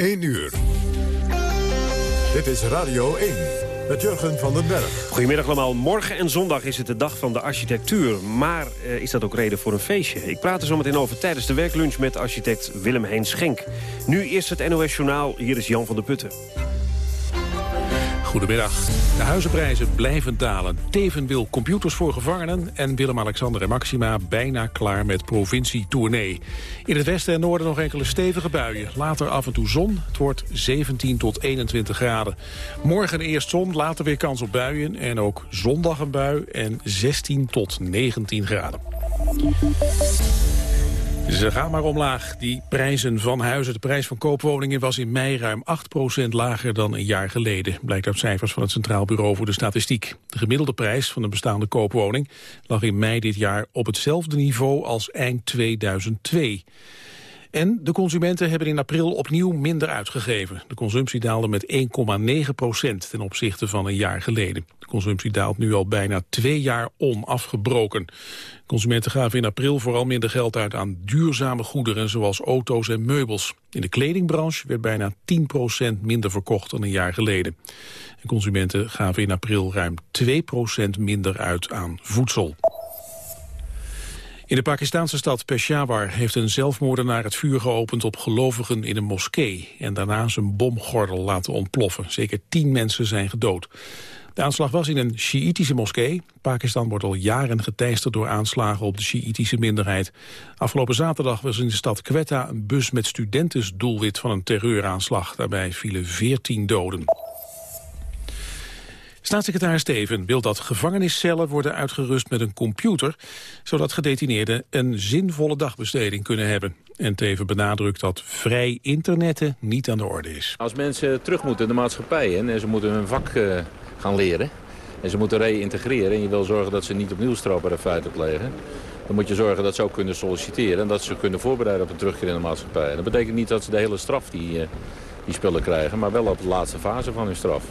1 uur. Dit is Radio 1 met Jurgen van den Berg. Goedemiddag allemaal. Morgen en zondag is het de dag van de architectuur. Maar uh, is dat ook reden voor een feestje? Ik praat er zo meteen over tijdens de werklunch met architect Willem Heen Schenk. Nu eerst het NOS Journaal. Hier is Jan van der Putten. Goedemiddag. De huizenprijzen blijven dalen. Teven wil computers voor gevangenen en Willem-Alexander en Maxima bijna klaar met provincietournee. In het westen en noorden nog enkele stevige buien. Later af en toe zon. Het wordt 17 tot 21 graden. Morgen eerst zon, later weer kans op buien en ook zondag een bui en 16 tot 19 graden. Ze gaan maar omlaag, die prijzen van huizen. De prijs van koopwoningen was in mei ruim 8% lager dan een jaar geleden. Blijkt uit cijfers van het Centraal Bureau voor de Statistiek. De gemiddelde prijs van een bestaande koopwoning lag in mei dit jaar op hetzelfde niveau als eind 2002. En de consumenten hebben in april opnieuw minder uitgegeven. De consumptie daalde met 1,9 procent ten opzichte van een jaar geleden. De consumptie daalt nu al bijna twee jaar onafgebroken. Consumenten gaven in april vooral minder geld uit aan duurzame goederen zoals auto's en meubels. In de kledingbranche werd bijna 10 procent minder verkocht dan een jaar geleden. En consumenten gaven in april ruim 2 procent minder uit aan voedsel. In de Pakistanse stad Peshawar heeft een zelfmoordenaar het vuur geopend op gelovigen in een moskee en daarna zijn bomgordel laten ontploffen. Zeker tien mensen zijn gedood. De aanslag was in een Sjiïtische moskee. Pakistan wordt al jaren geteisterd door aanslagen op de Sjiïtische minderheid. Afgelopen zaterdag was in de stad Quetta een bus met studenten doelwit van een terreuraanslag. Daarbij vielen veertien doden. Staatssecretaris Steven wil dat gevangeniscellen worden uitgerust met een computer, zodat gedetineerden een zinvolle dagbesteding kunnen hebben. En Teven benadrukt dat vrij internetten niet aan de orde is. Als mensen terug moeten in de maatschappij en ze moeten hun vak uh, gaan leren en ze moeten reïntegreren en je wil zorgen dat ze niet opnieuw strafbare feiten plegen, dan moet je zorgen dat ze ook kunnen solliciteren en dat ze kunnen voorbereiden op een terugkeer in de maatschappij. Dat betekent niet dat ze de hele straf die, uh, die spullen krijgen, maar wel op de laatste fase van hun straf.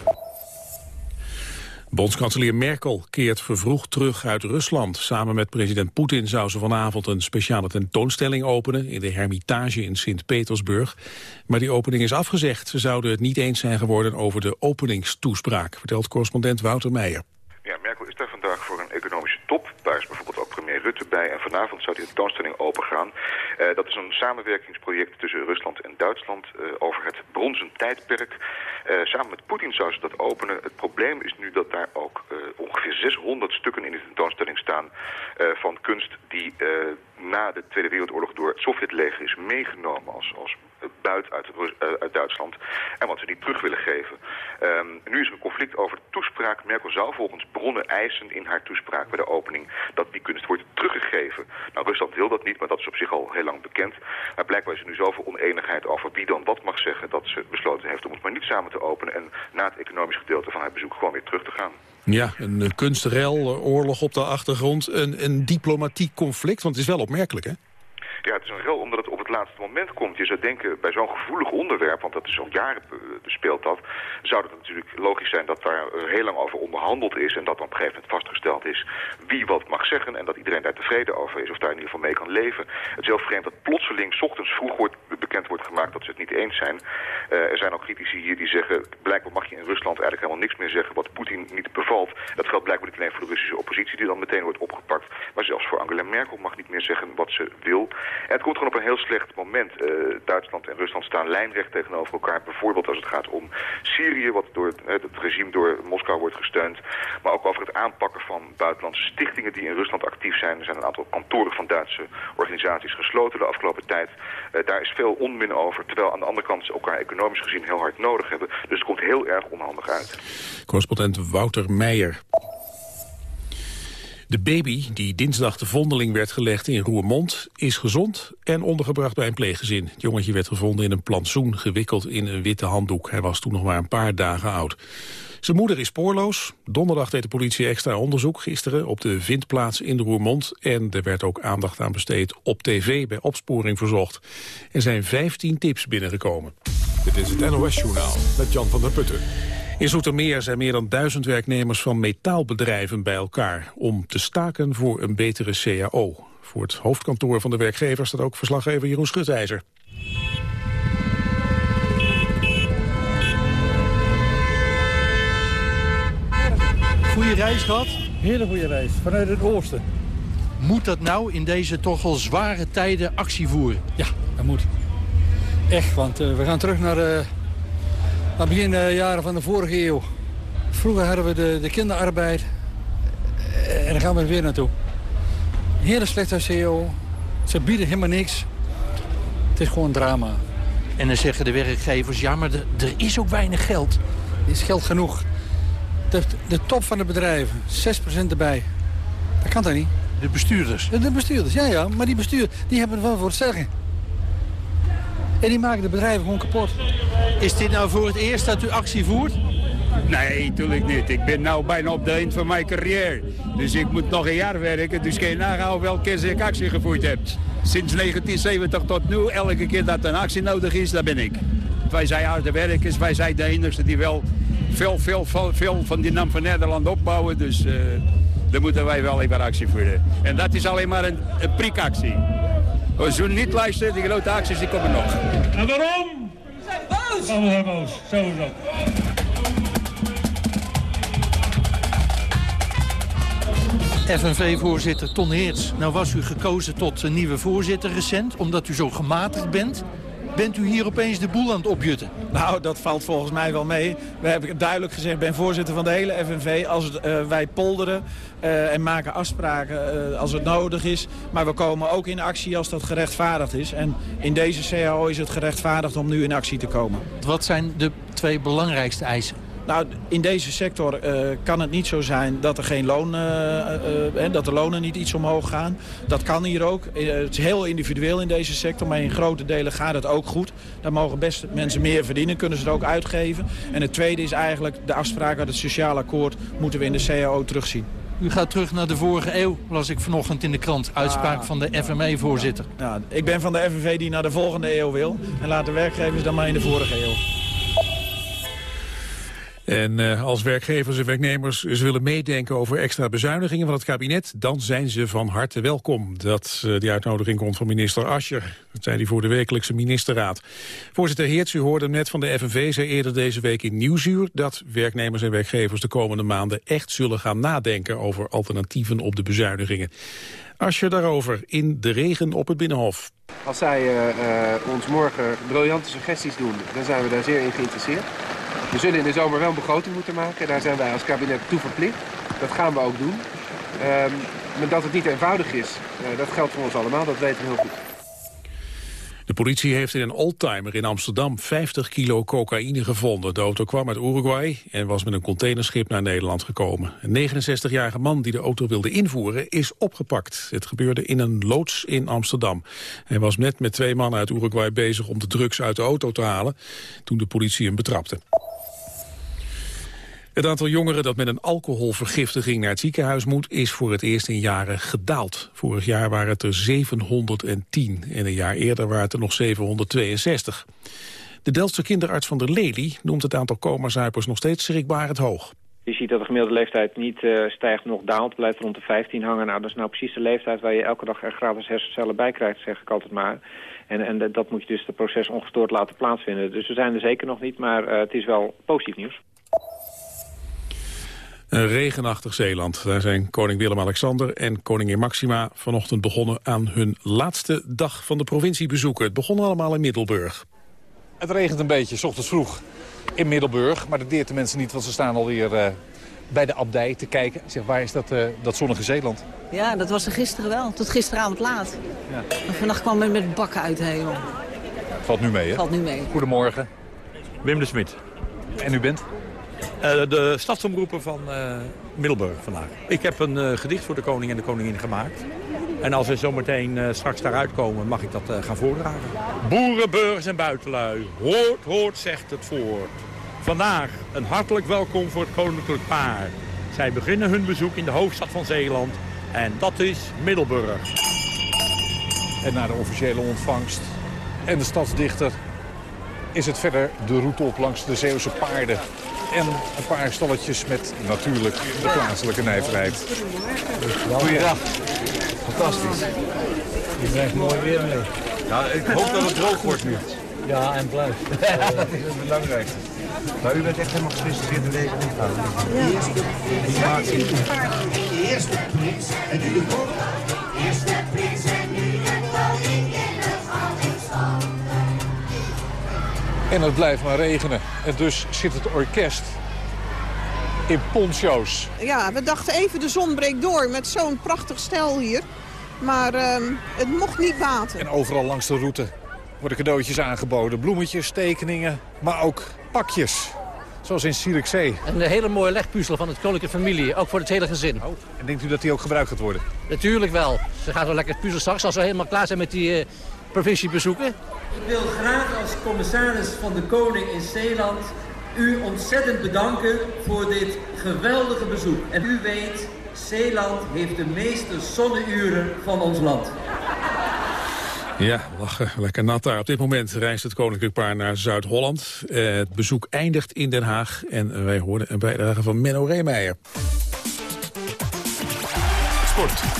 Bondskanselier Merkel keert vervroegd terug uit Rusland. Samen met president Poetin zou ze vanavond een speciale tentoonstelling openen... in de Hermitage in Sint-Petersburg. Maar die opening is afgezegd. Ze zouden het niet eens zijn geworden over de openingstoespraak... vertelt correspondent Wouter Meijer. Daar is bijvoorbeeld ook premier Rutte bij. En vanavond zou die tentoonstelling opengaan. Uh, dat is een samenwerkingsproject tussen Rusland en Duitsland... Uh, over het bronzen tijdperk... Uh, samen met Poetin zou ze dat openen. Het probleem is nu dat daar ook ongeveer 600 stukken in de tentoonstelling staan... Van kunst die na de Tweede Wereldoorlog door het Sovjetleger is meegenomen als, als buit uit, uit, Duitsland. En wat ze niet terug willen geven. Um, nu is er een conflict over de toespraak. Merkel zou volgens bronnen eisen in haar toespraak bij de opening dat die kunst wordt teruggegeven. Nou, Rusland wil dat niet, maar dat is op zich al heel lang bekend. Maar blijkbaar is er nu zoveel oneenigheid over wie dan wat mag zeggen dat ze besloten heeft om het maar niet samen te openen en na het economisch gedeelte van haar bezoek gewoon weer terug te gaan. Ja, een kunstrel, oorlog op de achtergrond, een, een diplomatiek conflict, want het is wel opmerkelijk, hè? Ja, het is een rel omdat het laatste moment komt. Je zou denken, bij zo'n gevoelig onderwerp, want dat is al jaren speelt dat... zou het natuurlijk logisch zijn dat daar heel lang over onderhandeld is... en dat dan op een gegeven moment vastgesteld is wie wat mag zeggen... en dat iedereen daar tevreden over is of daar in ieder geval mee kan leven. Het is heel vreemd dat plotseling ochtends vroeg wordt, bekend wordt gemaakt dat ze het niet eens zijn. Uh, er zijn ook critici hier die zeggen... blijkbaar mag je in Rusland eigenlijk helemaal niks meer zeggen wat Poetin niet bevalt. Dat geldt blijkbaar niet alleen voor de Russische oppositie die dan meteen wordt opgepakt... maar zelfs voor Angela Merkel mag niet meer zeggen wat ze wil. En het komt gewoon op een heel slecht moment. Uh, Duitsland en Rusland staan lijnrecht tegenover elkaar. Bijvoorbeeld als het gaat om Syrië, wat door het, het regime door Moskou wordt gesteund. Maar ook over het aanpakken van buitenlandse stichtingen die in Rusland actief zijn. Er zijn een aantal kantoren van Duitse organisaties gesloten de afgelopen tijd. Uh, daar is veel onmin over, terwijl aan de andere kant ze elkaar economisch gezien heel hard nodig hebben. Dus het komt heel erg onhandig uit. Correspondent Wouter Meijer. De baby, die dinsdag de vondeling werd gelegd in Roermond, is gezond en ondergebracht bij een pleeggezin. Het jongetje werd gevonden in een plantsoen, gewikkeld in een witte handdoek. Hij was toen nog maar een paar dagen oud. Zijn moeder is spoorloos. Donderdag deed de politie extra onderzoek gisteren op de vindplaats in Roermond. En er werd ook aandacht aan besteed op tv bij opsporing verzocht. Er zijn 15 tips binnengekomen. Dit is het NOS Journaal met Jan van der Putten. In Zoetermeer zijn meer dan duizend werknemers van metaalbedrijven bij elkaar... om te staken voor een betere CAO. Voor het hoofdkantoor van de werkgever staat ook verslaggever Jeroen Schutijzer. Goede reis gehad? Hele goede reis, vanuit het oosten. Moet dat nou in deze toch al zware tijden actie voeren? Ja, dat moet. Echt, want eh, we gaan terug naar... Uh naar begin uh, jaren van de vorige eeuw. Vroeger hadden we de, de kinderarbeid. En daar gaan we weer naartoe. Hele slechte CEO. Ze bieden helemaal niks. Het is gewoon drama. En dan zeggen de werkgevers, ja, maar er is ook weinig geld. Er is geld genoeg. De, de top van de bedrijven, 6% erbij. Dat kan toch niet? De bestuurders? De, de bestuurders, ja, ja. Maar die bestuurders die hebben er wel voor het zeggen. En die maken de bedrijven gewoon kapot. Is dit nou voor het eerst dat u actie voert? Nee, natuurlijk niet. Ik ben nu bijna op de eind van mijn carrière. Dus ik moet nog een jaar werken. Dus je nagaan welke keer ik actie gevoerd heb. Sinds 1970 tot nu, elke keer dat een actie nodig is, dat ben ik. Wij zijn harde werkers, wij zijn de enigste die wel veel, veel, veel, veel van die naam van Nederland opbouwen. Dus uh, daar moeten wij wel even actie voeren. En dat is alleen maar een, een prikactie. Als we niet luisteren, die grote acties die komen nog. En waarom? Boos! Oh, we zijn boos, sowieso. FNV-voorzitter Ton Heerts. Nou was u gekozen tot nieuwe voorzitter recent, omdat u zo gematigd bent. Bent u hier opeens de boel aan het opjutten? Nou, dat valt volgens mij wel mee. We hebben duidelijk gezegd, ik ben voorzitter van de hele FNV. Als uh, wij polderen uh, en maken afspraken uh, als het nodig is. Maar we komen ook in actie als dat gerechtvaardigd is. En in deze CAO is het gerechtvaardigd om nu in actie te komen. Wat zijn de twee belangrijkste eisen? Nou, in deze sector uh, kan het niet zo zijn dat er geen loon, uh, uh, dat de lonen niet iets omhoog gaan. Dat kan hier ook. het is heel individueel in deze sector, maar in grote delen gaat het ook goed. Daar mogen best mensen meer verdienen, kunnen ze het ook uitgeven. En het tweede is eigenlijk de afspraak uit het sociaal akkoord moeten we in de CAO terugzien. U gaat terug naar de vorige eeuw, las ik vanochtend in de krant. Uitspraak van de FME-voorzitter. Ja, ik ben van de FNV die naar de volgende eeuw wil. En laat de werkgevers dan maar in de vorige eeuw. En uh, als werkgevers en werknemers ze willen meedenken over extra bezuinigingen van het kabinet, dan zijn ze van harte welkom. Dat, uh, die uitnodiging komt van minister Ascher. Dat zei hij voor de wekelijkse ministerraad. Voorzitter Heerts, u hoorde net van de FNV, zei eerder deze week in Nieuwsuur dat werknemers en werkgevers de komende maanden echt zullen gaan nadenken over alternatieven op de bezuinigingen. Ascher daarover in de regen op het Binnenhof. Als zij ons morgen briljante suggesties doen, dan zijn we daar zeer in geïnteresseerd. We zullen in de zomer wel een begroting moeten maken. Daar zijn wij als kabinet toe verplicht. Dat gaan we ook doen. Um, maar dat het niet eenvoudig is, uh, dat geldt voor ons allemaal. Dat weten we heel goed. De politie heeft in een oldtimer in Amsterdam 50 kilo cocaïne gevonden. De auto kwam uit Uruguay en was met een containerschip naar Nederland gekomen. Een 69-jarige man die de auto wilde invoeren is opgepakt. Het gebeurde in een loods in Amsterdam. Hij was net met twee mannen uit Uruguay bezig om de drugs uit de auto te halen... toen de politie hem betrapte. Het aantal jongeren dat met een alcoholvergiftiging naar het ziekenhuis moet... is voor het eerst in jaren gedaald. Vorig jaar waren het er 710 en een jaar eerder waren het er nog 762. De Delftse kinderarts van der Lely noemt het aantal coma-zuipers nog steeds schrikbarend hoog. Je ziet dat de gemiddelde leeftijd niet uh, stijgt, nog daalt, blijft rond de 15 hangen. Nou, dat is nou precies de leeftijd waar je elke dag gratis hersencellen bij krijgt, zeg ik altijd maar. En, en dat moet je dus het proces ongestoord laten plaatsvinden. Dus we zijn er zeker nog niet, maar uh, het is wel positief nieuws. Een regenachtig Zeeland. Daar zijn koning Willem-Alexander en koningin Maxima vanochtend begonnen aan hun laatste dag van de provinciebezoeken. Het begon allemaal in Middelburg. Het regent een beetje, s ochtends vroeg in Middelburg. Maar dat deert de mensen niet, want ze staan alweer uh, bij de abdij te kijken. Zeg, waar is dat, uh, dat zonnige Zeeland? Ja, dat was er gisteren wel. Tot gisteravond laat. Ja. En vannacht kwam men met bakken uit de hemel. Valt nu mee, hè? Valt nu mee. Goedemorgen. Wim de Smit. En u bent? Uh, de stadsomroepen van uh, Middelburg vandaag. Ik heb een uh, gedicht voor de koning en de koningin gemaakt. En als we zometeen straks daaruit komen, mag ik dat gaan voordragen. Boeren, burgers en buitenlui, hoort, hoort, zegt het voort. Vandaag een hartelijk welkom voor het koninklijk paar. Zij beginnen hun bezoek in de hoofdstad van Zeeland. En dat is Middelburg. En na de officiële ontvangst en de stadsdichter is het verder de route op langs de Zeeuwse paarden. En een paar stalletjes met natuurlijk de plaatselijke nijverheid. Goeiedag. Fantastisch. Je brengt mooi weer mee. Ja, ik hoop dat het droog wordt nu. Ja, en blijf. dat is het belangrijkste. Maar u bent echt helemaal gespecialiseerd in deze omgang. Ja. Eerste Eerste prins en nu de koning. Eerste prins en En het blijft maar regenen. En dus zit het orkest in poncho's. Ja, we dachten even de zon breekt door met zo'n prachtig stel hier. Maar ehm, het mocht niet baten. En overal langs de route worden cadeautjes aangeboden. Bloemetjes, tekeningen, maar ook pakjes. Zoals in Zierikzee. Een hele mooie legpuzzel van het koninklijke familie, ook voor het hele gezin. En denkt u dat die ook gebruikt gaat worden? Natuurlijk wel. Ze gaan zo lekker puzzelen straks als we helemaal klaar zijn met die uh, provinciebezoeken. Ik wil graag als commissaris van de Koning in Zeeland u ontzettend bedanken voor dit geweldige bezoek. En u weet, Zeeland heeft de meeste zonneuren van ons land. Ja, lachen. Lekker nat daar. Op dit moment reist het koninklijk paar naar Zuid-Holland. Eh, het bezoek eindigt in Den Haag. En wij hoorden een bijdrage van Menno Reemeijer. Sport.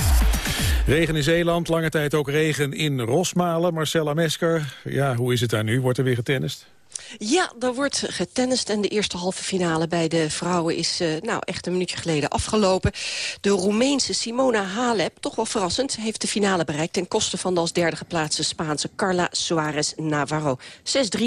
Regen in Zeeland, lange tijd ook regen in Rosmalen. Marcella Mesker, ja, hoe is het daar nu? Wordt er weer getennist? Ja, er wordt getennist en de eerste halve finale bij de vrouwen is uh, nou echt een minuutje geleden afgelopen. De Roemeense Simona Halep, toch wel verrassend, heeft de finale bereikt ten koste van de als derde geplaatste Spaanse Carla Suarez Navarro. 6-3,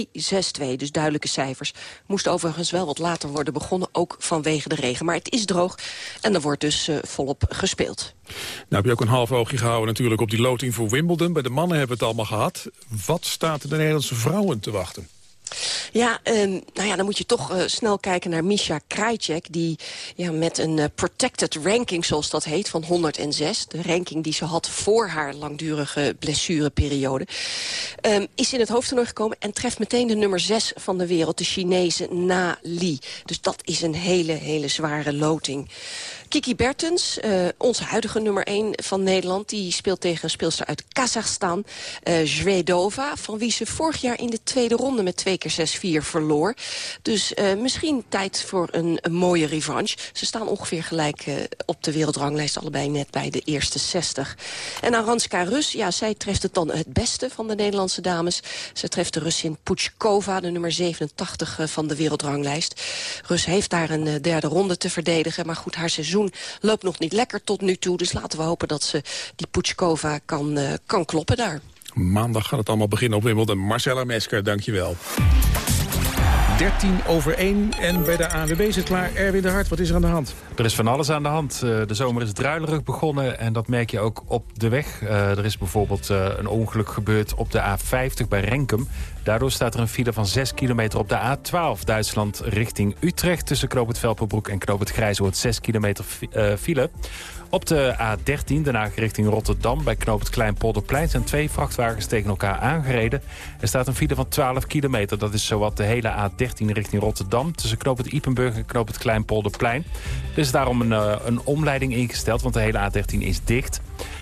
6-2, dus duidelijke cijfers. Moest overigens wel wat later worden begonnen, ook vanwege de regen. Maar het is droog en er wordt dus uh, volop gespeeld. Nou heb je ook een half oogje gehouden natuurlijk op die loting voor Wimbledon. Bij de mannen hebben we het allemaal gehad. Wat staat de Nederlandse vrouwen te wachten? Ja, um, nou ja, dan moet je toch uh, snel kijken naar Misha Krajcek... die ja, met een uh, protected ranking, zoals dat heet, van 106... de ranking die ze had voor haar langdurige blessureperiode... Um, is in het hoofdtoernooi gekomen en treft meteen de nummer 6 van de wereld... de Chinese Na Li. Dus dat is een hele, hele zware loting. Kiki Bertens, uh, onze huidige nummer 1 van Nederland... die speelt tegen een speelster uit Kazachstan, uh, Zvedova... van wie ze vorig jaar in de tweede ronde met 2 keer 6-4 verloor. Dus uh, misschien tijd voor een, een, mooie revanche. Ze staan ongeveer gelijk op de wereldranglijst... allebei net bij de eerste 60. En Aranska Rus, ja, zij treft het dan het beste van de Nederlandse dames. Ze treft de Russin Puchkova, de nummer 87 van de wereldranglijst. Rus heeft daar een derde ronde te verdedigen... maar goed, haar seizoen loopt nog niet lekker tot nu toe. Dus laten we hopen dat ze die Puchkova kan, uh, kan kloppen daar. Maandag gaat het allemaal beginnen op Wimbledon. Marcella Mesker, dankjewel. 13 over 1 en bij de ANWB het klaar. Erwin de Hart, wat is er aan de hand? Er is van alles aan de hand. De zomer is druilerig begonnen en dat merk je ook op de weg. Uh, er is bijvoorbeeld uh, een ongeluk gebeurd op de A50 bij Renkum. Daardoor staat er een file van 6 kilometer op de A12 Duitsland richting Utrecht... tussen Knoop het en Knoop het Grijzoord 6 kilometer file. Op de A13, daarna richting Rotterdam, bij knoop het Kleinpolderplein... zijn twee vrachtwagens tegen elkaar aangereden. Er staat een file van 12 kilometer. Dat is zowat de hele A13 richting Rotterdam... tussen knoop het Ipenburg en knoop het Kleinpolderplein. Er is daarom een, uh, een omleiding ingesteld, want de hele A13 is dicht.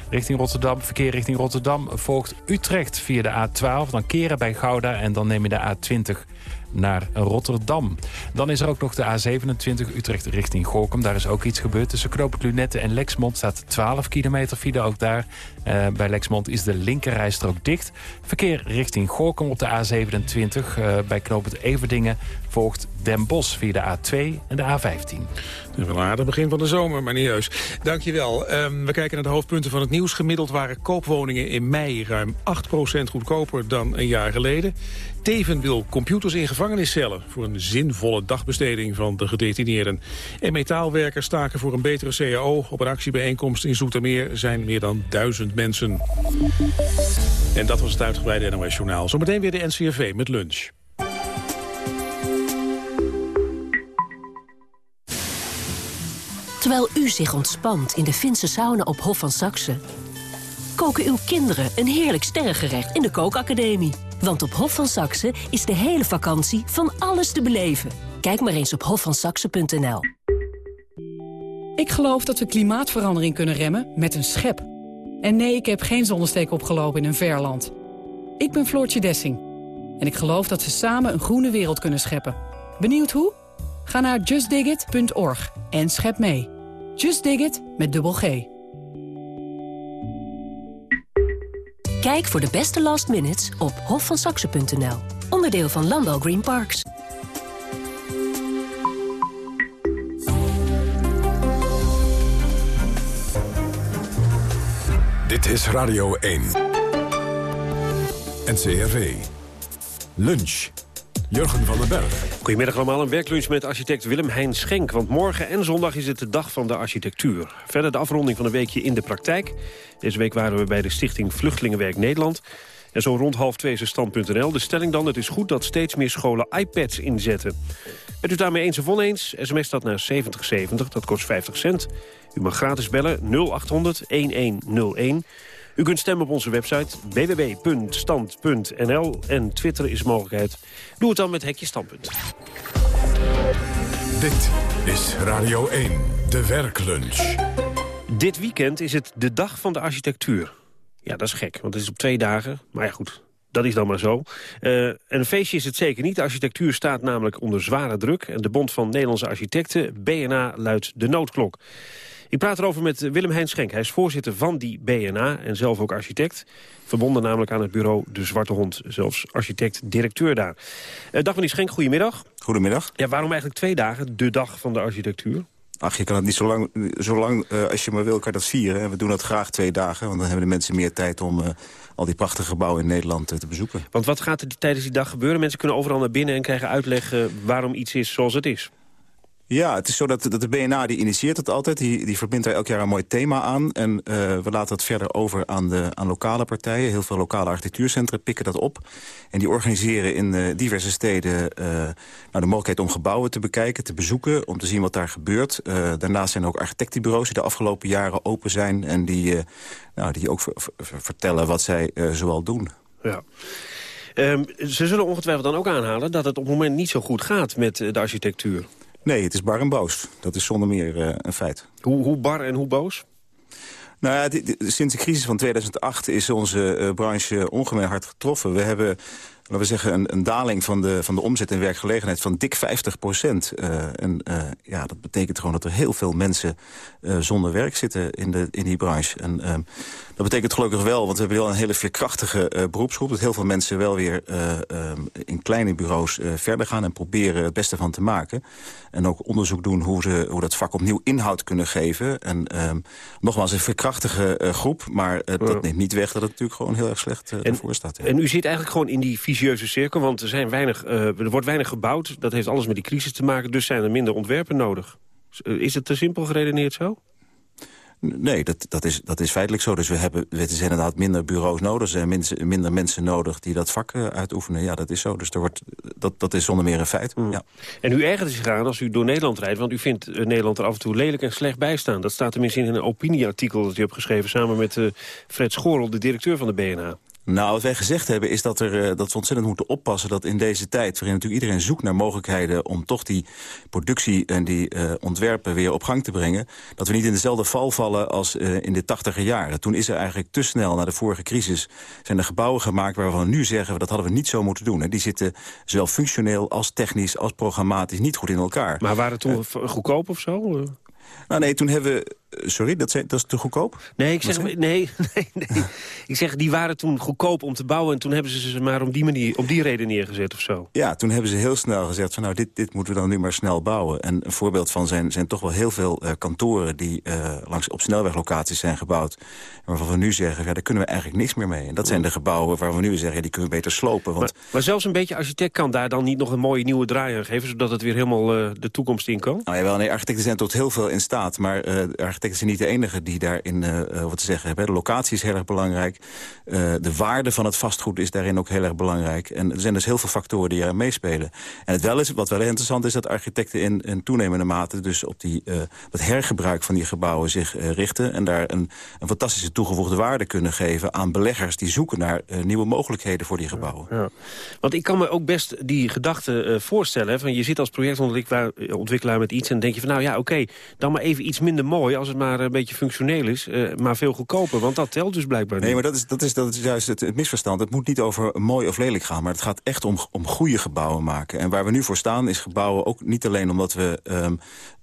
Richting Rotterdam, verkeer richting Rotterdam volgt Utrecht via de A12. Dan keren bij Gouda en dan neem je de A20 naar Rotterdam. Dan is er ook nog de A27 Utrecht richting Gorkum. Daar is ook iets gebeurd. Tussen Knoopend Lunette en Lexmond staat 12 kilometer file ook daar. Uh, bij Lexmond is de linkerrijstrook dicht. Verkeer richting Gorkum op de A27. Uh, bij Knoopend Everdingen volgt Den Bosch via de A2 en de A15. Een wel aardig begin van de zomer, meneer Heus. Dankjewel. Um, we kijken naar de hoofdpunten van het nieuws. Gemiddeld waren koopwoningen in mei ruim 8% goedkoper dan een jaar geleden. Teven wil computers in gevangeniscellen voor een zinvolle dagbesteding van de gedetineerden. En metaalwerkers staken voor een betere CAO. Op een actiebijeenkomst in Zoetermeer zijn meer dan duizend mensen. En dat was het uitgebreide NOS Journaal. Zometeen weer de NCRV met lunch. Terwijl u zich ontspant in de Finse sauna op Hof van Saxe... koken uw kinderen een heerlijk sterrengerecht in de kookacademie. Want op Hof van Saxe is de hele vakantie van alles te beleven. Kijk maar eens op hofvansaxe.nl. Ik geloof dat we klimaatverandering kunnen remmen met een schep. En nee, ik heb geen zonnesteek opgelopen in een ver land. Ik ben Floortje Dessing. En ik geloof dat we samen een groene wereld kunnen scheppen. Benieuwd hoe? Ga naar justdigit.org en schep mee. Just Dig It met dubbel G. Kijk voor de beste last minutes op hofvansaxe.nl. onderdeel van Landal Green Parks. Dit is Radio 1. NCRV. Lunch. Jurgen van den Berg. Goedemiddag allemaal, een werklunch met architect Willem Hein Schenk. Want morgen en zondag is het de dag van de architectuur. Verder de afronding van een weekje in de praktijk. Deze week waren we bij de stichting Vluchtelingenwerk Nederland. En zo rond half twee is stand.nl. De stelling dan, het is goed dat steeds meer scholen iPads inzetten. Bent u daarmee eens of oneens? SMS dat naar 7070, dat kost 50 cent. U mag gratis bellen 0800 1101. U kunt stemmen op onze website www.stand.nl. En Twitter is mogelijkheid. Doe het dan met Hekje Standpunt. Dit is Radio 1, de werklunch. Dit weekend is het de dag van de architectuur. Ja, dat is gek, want het is op twee dagen. Maar ja, goed, dat is dan maar zo. Uh, en een feestje is het zeker niet. De architectuur staat namelijk onder zware druk. En de Bond van Nederlandse Architecten, BNA, luidt de noodklok. Ik praat erover met Willem Hein Schenk. Hij is voorzitter van die BNA en zelf ook architect. Verbonden namelijk aan het bureau De Zwarte Hond. Zelfs architect-directeur daar. Uh, dag meneer Schenk, goedemiddag. Goedemiddag. Ja, waarom eigenlijk twee dagen, de dag van de architectuur? Ach, je kan het niet zo lang, zo lang uh, als je maar wil, kan je dat vieren. En we doen dat graag twee dagen, want dan hebben de mensen meer tijd om... Uh, al die prachtige gebouwen in Nederland uh, te bezoeken. Want wat gaat er tijdens die dag gebeuren? Mensen kunnen overal naar binnen en krijgen uitleg waarom iets is zoals het is. Ja, het is zo dat, dat de BNA die initieert het altijd. Die, die verbindt daar elk jaar een mooi thema aan. En uh, we laten het verder over aan, de, aan lokale partijen. Heel veel lokale architectuurcentra pikken dat op. En die organiseren in uh, diverse steden uh, nou, de mogelijkheid om gebouwen te bekijken, te bezoeken. Om te zien wat daar gebeurt. daarnaast zijn er ook architectenbureaus die de afgelopen jaren open zijn. En die, nou, die ook vertellen wat zij zoal doen. Ja. Um, ze zullen ongetwijfeld dan ook aanhalen dat het op het moment niet zo goed gaat met de architectuur. Nee, het is bar en boos. Dat is zonder meer uh, een feit. Hoe, hoe bar en hoe boos? Nou ja, sinds de crisis van 2008 is onze uh, branche ongemeen hard getroffen. We hebben laten we zeggen, een, een, daling van de, van de omzet en werkgelegenheid van dik 50 procent. Uh, en uh, ja, dat betekent gewoon dat er heel veel mensen uh, zonder werk zitten in, de, in die branche. En dat betekent gelukkig wel, want we hebben wel een hele veerkrachtige beroepsgroep... dat heel veel mensen wel weer in kleine bureaus verder gaan... en proberen het beste van te maken. En ook onderzoek doen hoe ze hoe dat vak opnieuw inhoud kunnen geven. En nogmaals, een veerkrachtige groep, maar dat neemt niet weg... dat het natuurlijk gewoon heel erg slecht ervoor staat. Ja. En u zit eigenlijk gewoon in die vicieuze cirkel, want er, zijn weinig, uh, er wordt weinig gebouwd. Dat heeft alles met die crisis te maken, dus zijn er minder ontwerpen nodig. Is het te simpel geredeneerd zo? Nee, dat, dat, is, dat is feitelijk zo. Dus we hebben er zijn inderdaad minder bureaus nodig. Er zijn minder, minder mensen nodig die dat vak uh, uitoefenen. Ja, dat is zo. Dus er wordt, dat, dat is zonder meer een feit. Mm. Ja. En u ergert zich aan als u door Nederland rijdt... want u vindt uh, Nederland er af en toe lelijk en slecht bij staan. Dat staat tenminste in een opinieartikel dat u hebt geschreven... samen met uh, Fred Schorel, de directeur van de BNA. Nou, wat wij gezegd hebben is dat, er, uh, dat we ontzettend moeten oppassen... dat in deze tijd, waarin natuurlijk iedereen zoekt naar mogelijkheden... om toch die productie en die uh, ontwerpen weer op gang te brengen... dat we niet in dezelfde val vallen als uh, in de tachtiger jaren. Toen is er eigenlijk te snel, na de vorige crisis... zijn er gebouwen gemaakt waarvan we nu zeggen... dat hadden we niet zo moeten doen. Hè. Die zitten zowel functioneel als technisch als programmatisch niet goed in elkaar. Maar waren het toen goedkoop of zo? Nou nee, toen hebben we... Sorry, dat, dat is te goedkoop? Nee, ik zeg, nee, nee, nee. ik zeg, die waren toen goedkoop om te bouwen... en toen hebben ze ze maar op die, manier, op die reden neergezet of zo. Ja, toen hebben ze heel snel gezegd van... nou, dit, dit moeten we dan nu maar snel bouwen. En een voorbeeld van zijn, zijn toch wel heel veel uh, kantoren... die uh, langs op snelweglocaties zijn gebouwd. En waarvan we nu zeggen, ja, daar kunnen we eigenlijk niks meer mee. En dat zijn de gebouwen waar we nu zeggen, ja, die kunnen we beter slopen. Want... Maar, maar, zelfs een beetje architect kan daar dan niet nog een mooie nieuwe draai aan geven... zodat het weer helemaal uh, de toekomst in kan? Nou ja, wel, nee, architecten zijn tot heel veel in staat... maar architecten zijn niet de enige die daarin uh, wat te zeggen hebben. De locatie is heel erg belangrijk. Uh, de waarde van het vastgoed is daarin ook heel erg belangrijk. En er zijn dus heel veel factoren die er meespelen. En het wel is, wat wel interessant is, dat architecten in, in toenemende mate... dus op die, het hergebruik van die gebouwen zich richten... en daar een, een fantastische toegevoegde waarde kunnen geven aan beleggers... die zoeken naar nieuwe mogelijkheden voor die gebouwen. Ja. Want ik kan me ook best die gedachte voorstellen... van je zit als projectontwikkelaar met iets en denk je van... nou ja, oké, dan maar even iets minder mooi... als het maar een beetje functioneel is, uh, maar veel goedkoper. Want dat telt dus blijkbaar niet. Nee, maar dat is, dat is, dat is juist het, het misverstand. Het moet niet over mooi of lelijk gaan, maar het gaat echt om, om goede gebouwen maken. En waar we nu voor staan is gebouwen ook niet alleen omdat we... Um,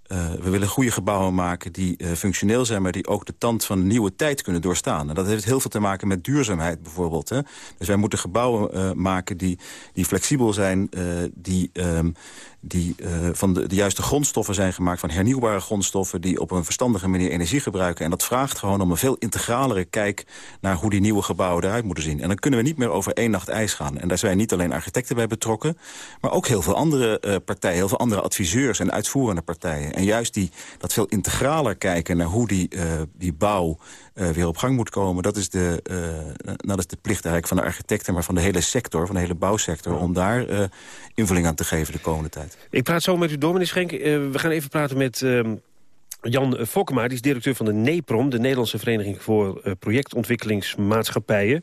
eh, we willen goede gebouwen maken die eh, functioneel zijn... maar die ook de tand van de nieuwe tijd kunnen doorstaan. En dat heeft heel veel te maken met duurzaamheid bijvoorbeeld. Hè? Dus wij moeten gebouwen eh, maken die, die flexibel zijn... die, ehm, die van de, de juiste grondstoffen zijn gemaakt... van hernieuwbare grondstoffen die op een verstandige manier energie gebruiken. En dat vraagt gewoon om een veel integralere kijk... naar hoe die nieuwe gebouwen eruit moeten zien. En dan kunnen we niet meer over één nacht ijs gaan. En daar zijn niet alleen architecten bij betrokken... maar ook heel veel andere partijen, heel veel andere adviseurs en uitvoerende partijen. En juist die, dat veel integraler kijken naar hoe die, uh, die bouw uh, weer op gang moet komen... dat is, de, uh, nou, dat is de plicht eigenlijk van de architecten... maar van de hele sector, van de hele bouwsector... om daar invulling aan te geven de komende tijd. Ik praat zo met u door, meneer Schenk. we gaan even praten met... Ehm, Jan Fokkema, die is directeur van de NEPROM... de Nederlandse Vereniging voor Projectontwikkelingsmaatschappijen.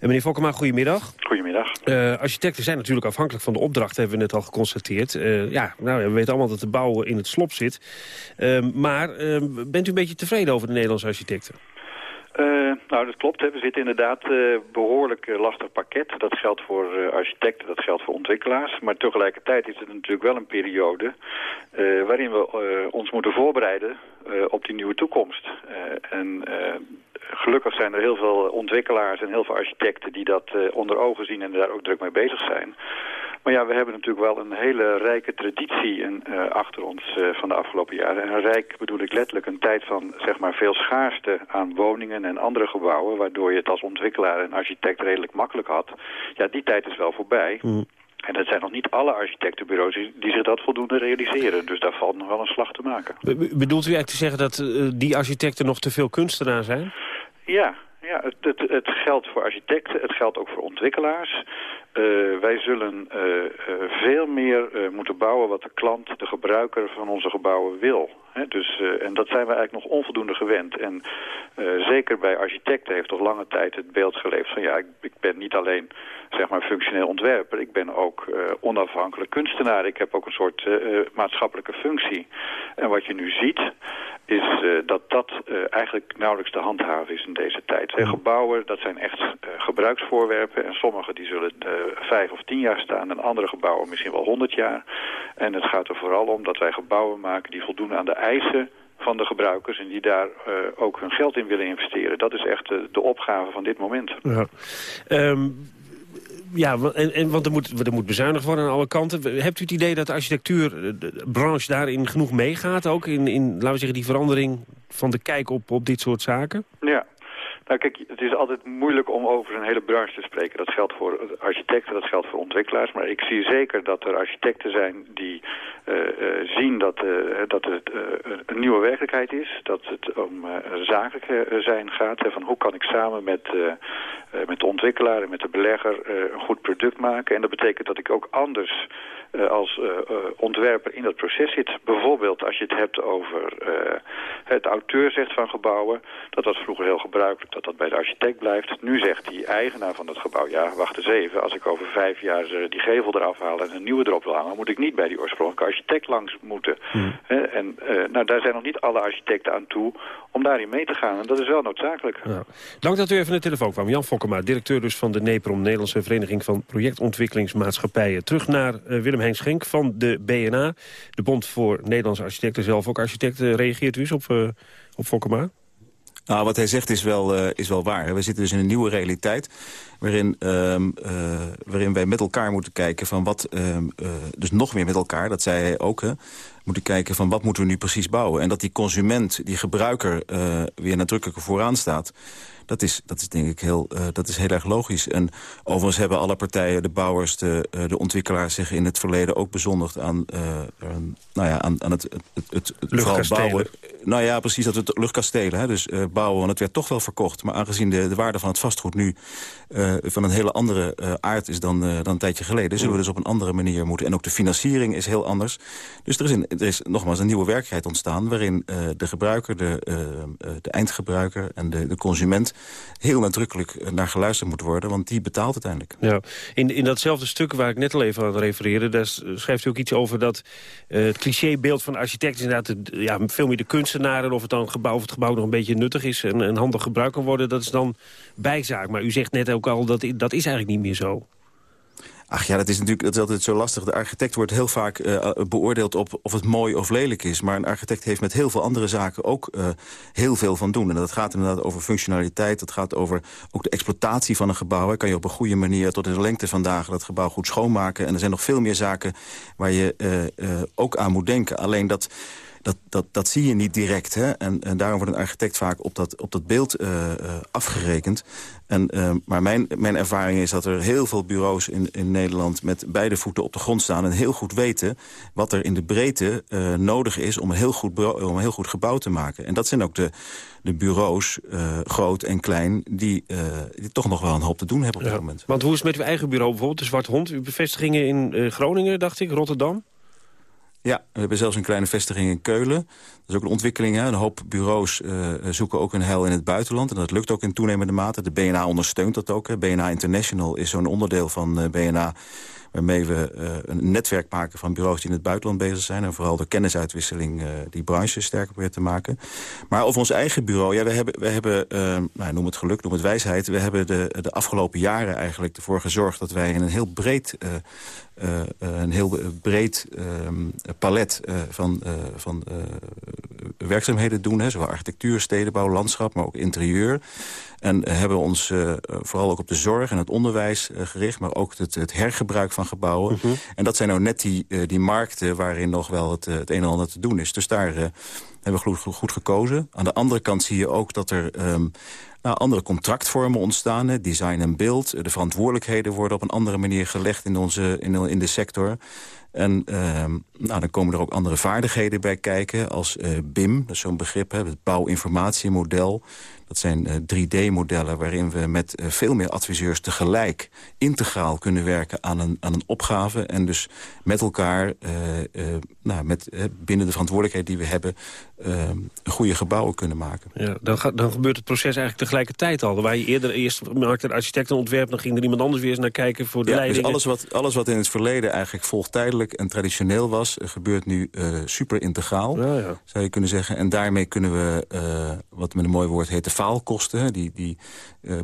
En meneer Fokkema, goedemiddag. Goedemiddag. Uh, architecten zijn natuurlijk afhankelijk van de opdracht, hebben we net al geconstateerd. Uh, ja, nou, we weten allemaal dat de bouw in het slop zit. Uh, maar ehm, bent u een beetje tevreden over de Nederlandse architecten? Uh, nou, dat klopt. Hè. We zitten inderdaad uh, behoorlijk uh, lastig pakket. Dat geldt voor architecten, dat geldt voor ontwikkelaars. Maar tegelijkertijd is het natuurlijk wel een periode... waarin we ons moeten voorbereiden op die nieuwe toekomst. en gelukkig zijn er heel veel ontwikkelaars en heel veel architecten... die dat onder ogen zien en daar ook druk mee bezig zijn. Maar ja, we hebben natuurlijk wel een hele rijke traditie uh, achter ons van de afgelopen jaren. En rijk bedoel ik letterlijk een tijd van zeg maar, veel schaarste aan woningen en andere gebouwen... waardoor je het als ontwikkelaar en architect redelijk makkelijk had. Ja, die tijd is wel voorbij. Mm. En dat zijn nog niet alle architectenbureaus die, zich dat voldoende realiseren. Dus daar valt nog wel een slag te maken. Be bedoelt u eigenlijk te zeggen dat uh, die architecten nog te veel kunstenaar zijn? Ja, ja het, het, het geldt voor architecten, het geldt ook voor ontwikkelaars. Uh, wij zullen uh, uh, veel meer moeten bouwen wat de klant, de gebruiker van onze gebouwen wil. He, dus, en dat zijn we eigenlijk nog onvoldoende gewend. En zeker bij architecten heeft toch lange tijd het beeld geleefd van ja, ik, ik ben niet alleen zeg maar functioneel ontwerper, ik ben ook onafhankelijk kunstenaar. Ik heb ook een soort maatschappelijke functie. En wat je nu ziet is dat dat eigenlijk nauwelijks te handhaven is in deze tijd. gebouwen, dat zijn echt gebruiksvoorwerpen en sommige die zullen vijf of tien jaar staan en andere gebouwen misschien wel honderd jaar. En het gaat er vooral om dat wij gebouwen maken die voldoen aan de eisen van de gebruikers en die daar uh, ook hun geld in willen investeren. Dat is echt de, de opgave van dit moment. Ja. Um, ja, en, en, want er moet, er moet bezuinigd worden aan alle kanten. Hebt u het idee dat de architectuurbranche daarin genoeg meegaat? Ook in, in, laten we zeggen, die verandering van de kijk op, op dit soort zaken? Ja, nou kijk, het is altijd moeilijk om over een hele branche te spreken. Dat geldt voor architecten, dat geldt voor ontwikkelaars. Maar ik zie zeker dat er architecten zijn die zien dat, uh, dat het een nieuwe werkelijkheid is. Dat het om zakelijk zijn gaat. van hoe kan ik samen met, met de ontwikkelaar en met de belegger een goed product maken. En dat betekent dat ik ook anders als ontwerper in dat proces zit. Bijvoorbeeld als je het hebt over het auteur zegt van gebouwen... dat was vroeger heel gebruikelijk dat dat bij de architect blijft. Nu zegt die eigenaar van dat gebouw... ja, wacht eens even, als ik over vijf jaar die gevel eraf haal... en een nieuwe erop wil hangen... moet ik niet bij die oorspronkelijke architect langs moeten. Hmm. en nou, daar zijn nog niet alle architecten aan toe om daarin mee te gaan. En dat is wel noodzakelijk. Ja. Dank dat u even naar de telefoon kwam. Jan Fokkema, directeur dus van de NEPROM... Nederlandse Vereniging van Projectontwikkelingsmaatschappijen. Terug naar Willem Henk Schenk van de BNA. De Bond voor Nederlandse Architecten, zelf ook architecten. Reageert u eens op, op Fokkema? Nou, wat hij zegt is wel, uh, is wel waar. We zitten dus in een nieuwe realiteit... waarin, uh, uh, waarin wij met elkaar moeten kijken van wat... Ehm, dus nog meer met elkaar, dat zei hij ook... Hè, moeten kijken van wat moeten we nu precies bouwen. En dat die consument, die gebruiker, weer nadrukkelijker vooraan staat... Dat is, dat is denk ik heel, uh, dat is heel erg logisch. En overigens hebben alle partijen, de bouwers, de, uh, de ontwikkelaars... zich in het verleden ook bezondigd aan, uh, nou ja, aan, aan het, het, het, het bouwen. Nou ja, precies, dat het luchtkastelen. Hè, dus bouwen, want het werd toch wel verkocht. Maar aangezien de, de waarde van het vastgoed nu van een hele andere aard is dan, dan een tijdje geleden... zullen we dus op een andere manier moeten. En ook de financiering is heel anders. Dus er is, een, er is nogmaals een nieuwe werkelijkheid ontstaan... waarin de gebruiker, de, de eindgebruiker en de, de consument heel nadrukkelijk naar geluisterd moet worden, want die betaalt uiteindelijk. Ja. In, in datzelfde stuk waar ik net al even aan refereerde, daar schrijft u ook iets over dat uh, het clichébeeld van de architect is inderdaad ja, veel meer de kunstenaar en of het, dan gebouw, of het gebouw nog een beetje nuttig is en, en handig gebruikt kan worden, dat is dan bijzaak. Maar u zegt net ook al, dat dat is eigenlijk niet meer zo. Ach ja, dat is natuurlijk dat is altijd zo lastig. De architect wordt heel vaak uh, beoordeeld op of het mooi of lelijk is. Maar een architect heeft met heel veel andere zaken ook uh, heel veel van doen. En dat gaat inderdaad over functionaliteit. Dat gaat over ook de exploitatie van een gebouw. Hè. Kan je op een goede manier tot in de lengte van dagen dat gebouw goed schoonmaken. En er zijn nog veel meer zaken waar je ook aan moet denken. Alleen dat dat, dat, dat zie je niet direct. Hè? En, en daarom wordt een architect vaak op dat, op dat beeld uh, afgerekend. En, uh, maar mijn, mijn ervaring is dat er heel veel bureaus in, in Nederland... met beide voeten op de grond staan en heel goed weten... wat er in de breedte nodig is om een, heel goed, om een heel goed gebouw te maken. En dat zijn ook de, de bureaus, groot en klein... Die, die toch nog wel een hoop te doen hebben op dit moment. Want hoe is het met uw eigen bureau bijvoorbeeld? De Zwarte Hond, uw bevestigingen in Groningen, dacht ik, Rotterdam? Ja, we hebben zelfs een kleine vestiging in Keulen. Dat is ook een ontwikkeling. Hè? Een hoop bureaus uh, zoeken ook een heil in het buitenland. En dat lukt ook in toenemende mate. De BNA ondersteunt dat ook. BNA International is zo'n onderdeel van uh, BNA waarmee we uh, een netwerk maken van bureaus die in het buitenland bezig zijn. En vooral de kennisuitwisseling uh, die branche sterker probeert te maken. Maar over ons eigen bureau, ja, we hebben, we hebben uh, nou, noem het geluk, noem het wijsheid. We hebben de, de afgelopen jaren eigenlijk ervoor gezorgd dat wij in een heel breed... een heel breed ehm, palet van, van werkzaamheden doen. Hè, zowel architectuur, stedenbouw, landschap, maar ook interieur. En hebben ons uh, vooral ook op de zorg en het onderwijs uh, gericht... maar ook het, het, hergebruik van gebouwen. -hmm. En dat zijn nou net die, uh, die markten waarin nog wel het, het een en ander te doen is. Dus daar hebben we goed, goed, gekozen. Aan de andere kant zie je ook dat er... Um, nou, andere contractvormen ontstaan, hè, design en beeld. De verantwoordelijkheden worden op een andere manier gelegd in, onze, in, in de sector. En uh, nou, dan komen er ook andere vaardigheden bij kijken, als uh, BIM, dat is zo'n begrip, hè, het bouwinformatiemodel. Dat zijn uh, 3D-modellen waarin we met uh, veel meer adviseurs tegelijk integraal kunnen werken aan een, aan een opgave. En dus met elkaar, nou, met, binnen de verantwoordelijkheid die we hebben, goede gebouwen kunnen maken. Ja, dan, gaat, dan gebeurt het proces eigenlijk tegelijkertijd al. Waar je eerder eerst maakte een architect een ontwerp, dan ging er iemand anders weer eens naar kijken voor de ja, leiding. Dus alles wat, alles wat in het verleden eigenlijk volgtijdelijk en traditioneel was, gebeurt nu uh, super integraal, ja, ja. zou je kunnen zeggen. En daarmee kunnen we, uh, wat met een mooi woord heet, de faalkosten, die, die uh,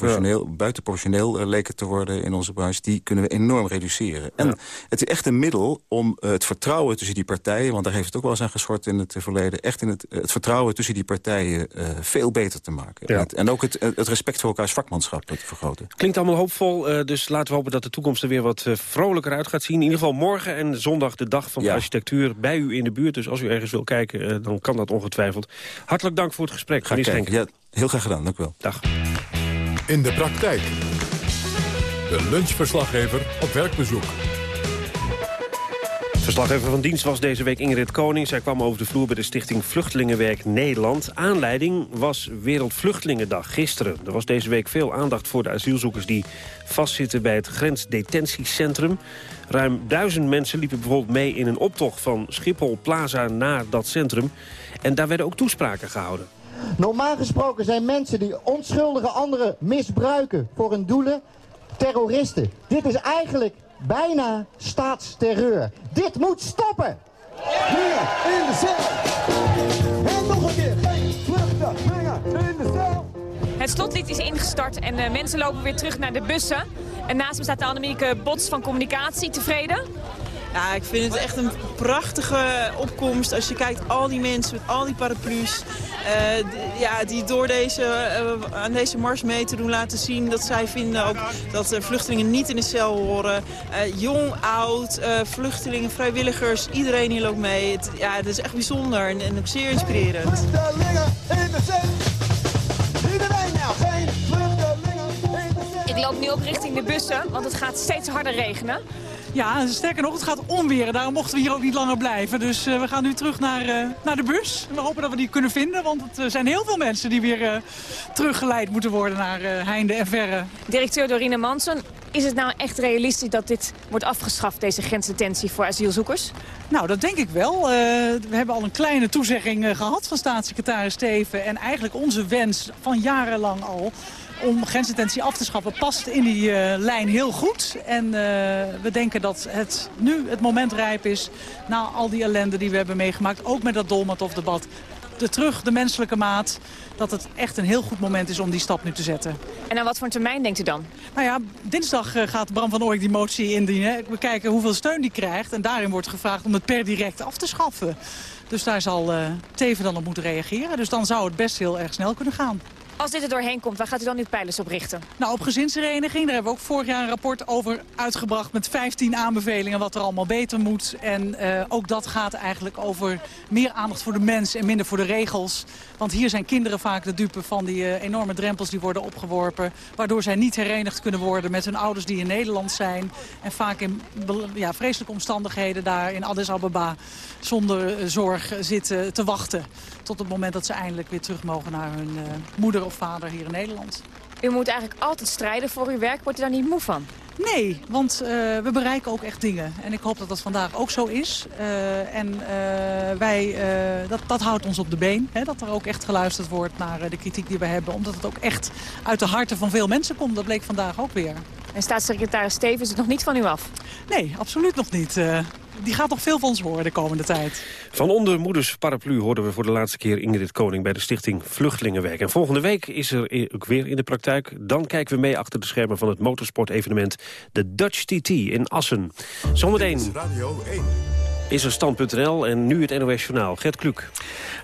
ja. leken te worden in onze branche, die kunnen we enorm reduceren. En het is echt een middel om het vertrouwen tussen die partijen, want daar heeft het ook wel eens aan geschort in het verleden, echt in het, het vertrouwen tussen die partijen veel beter te maken. En, ook het, het respect voor elkaars vakmanschap te vergroten. Klinkt allemaal hoopvol, dus laten we hopen dat de toekomst er weer wat vrolijker uit gaat zien. In ieder geval morgen en zondag de dag van de architectuur bij u in de buurt. Dus als u ergens wil kijken, dan kan dat ongetwijfeld. Hartelijk dank voor het gesprek. Ga kijken. Ja, heel graag gedaan. Dank u wel. Dag. In de praktijk. De lunchverslaggever op werkbezoek. Verslaggever van dienst was deze week Ingrid Koning. Zij kwam over de vloer bij de stichting Vluchtelingenwerk Nederland. Aanleiding was Wereldvluchtelingendag gisteren. Er was deze week veel aandacht voor de asielzoekers die vastzitten bij het grensdetentiecentrum. Ruim duizend mensen liepen bijvoorbeeld mee in een optocht van Schiphol Plaza naar dat centrum. En daar werden ook toespraken gehouden. Normaal gesproken zijn mensen die onschuldige anderen misbruiken voor hun doelen terroristen. Dit is eigenlijk bijna staatsterreur. Dit moet stoppen! Hier in de cel! En nog een keer, geen in de cel! Het slotlied is ingestart en uh, mensen lopen weer terug naar de bussen. En naast me staat Annemieke Bots van Communicatie. Tevreden? Ja, ik vind het echt een prachtige opkomst. Als je kijkt, al die mensen met al die paraplu's... Uh, ja, die door deze, uh, aan deze mars mee te doen laten zien... dat zij vinden ook dat uh, vluchtelingen niet in de cel horen. jong, oud, vluchtelingen, vrijwilligers, iedereen hier loopt mee. Het, ja, het is echt bijzonder en, en ook zeer inspirerend. Vluchtelingen in de cel! Iedereen nou, geen vluchtelingen in de cel! Ik loop nu ook richting de bussen, want het gaat steeds harder regenen. Ja, sterker nog, het gaat onweren. Daarom mochten we hier ook niet langer blijven. Dus uh, we gaan nu terug naar, uh, naar de bus. We hopen dat we die kunnen vinden, want het uh, zijn heel veel mensen die weer teruggeleid moeten worden naar heinde en verre. Directeur Dorine Manson, is het nou echt realistisch dat dit wordt afgeschaft, deze grensdetentie voor asielzoekers? Nou, dat denk ik wel. we hebben al een kleine toezegging gehad van staatssecretaris Steven. En eigenlijk onze wens van jarenlang al om grensdetentie af te schaffen past in die uh, lijn heel goed. En uh, we denken dat het nu het moment rijp is, na al die ellende die we hebben meegemaakt, ook met dat Dolmatov-debat, de terug, de menselijke maat... dat het echt een heel goed moment is om die stap nu te zetten. En aan wat voor een termijn denkt u dan? Nou ja, dinsdag eh, gaat Bram van Ooyek die motie indienen. We kijken hoeveel steun die krijgt. En daarin wordt gevraagd om het per direct af te schaffen. Dus daar zal uh, Teven dan op moeten reageren. Dus dan zou het best heel erg snel kunnen gaan. Als dit er doorheen komt, waar gaat u dan uw pijlers op richten? Nou, op gezinshereniging. Daar hebben we ook vorig jaar een rapport over uitgebracht... met 15 aanbevelingen wat er allemaal beter moet. En uh, ook dat gaat eigenlijk over meer aandacht voor de mens en minder voor de regels. Want hier zijn kinderen vaak de dupe van die uh, enorme drempels die worden opgeworpen. Waardoor zij niet herenigd kunnen worden met hun ouders die in Nederland zijn. En vaak in ja, vreselijke omstandigheden daar in Addis Ababa zonder uh, zorg zitten te wachten. Tot het moment dat ze eindelijk weer terug mogen naar hun uh, moeder of vader hier in Nederland. U moet eigenlijk altijd strijden voor uw werk. Wordt u daar niet moe van? Nee, want uh, we bereiken ook echt dingen. En ik hoop dat dat vandaag ook zo is. Uh, en uh, wij, dat, dat houdt ons op de been. Hè, dat er ook echt geluisterd wordt naar de kritiek die we hebben. Omdat het ook echt uit de harten van veel mensen komt. Dat bleek vandaag ook weer. En staatssecretaris Stevens is nog niet van u af? Nee, absoluut nog niet die gaat nog veel van ons horen de komende tijd. Van onder moeders paraplu hoorden we voor de laatste keer Ingrid Koning... bij de stichting Vluchtelingenwerk. En volgende week is er ook weer in de praktijk. Dan kijken we mee achter de schermen van het motorsportevenement... de Dutch TT in Assen. Zometeen... Radio 1 is er stand.nl en nu het NOS Journaal. Gert Kluk.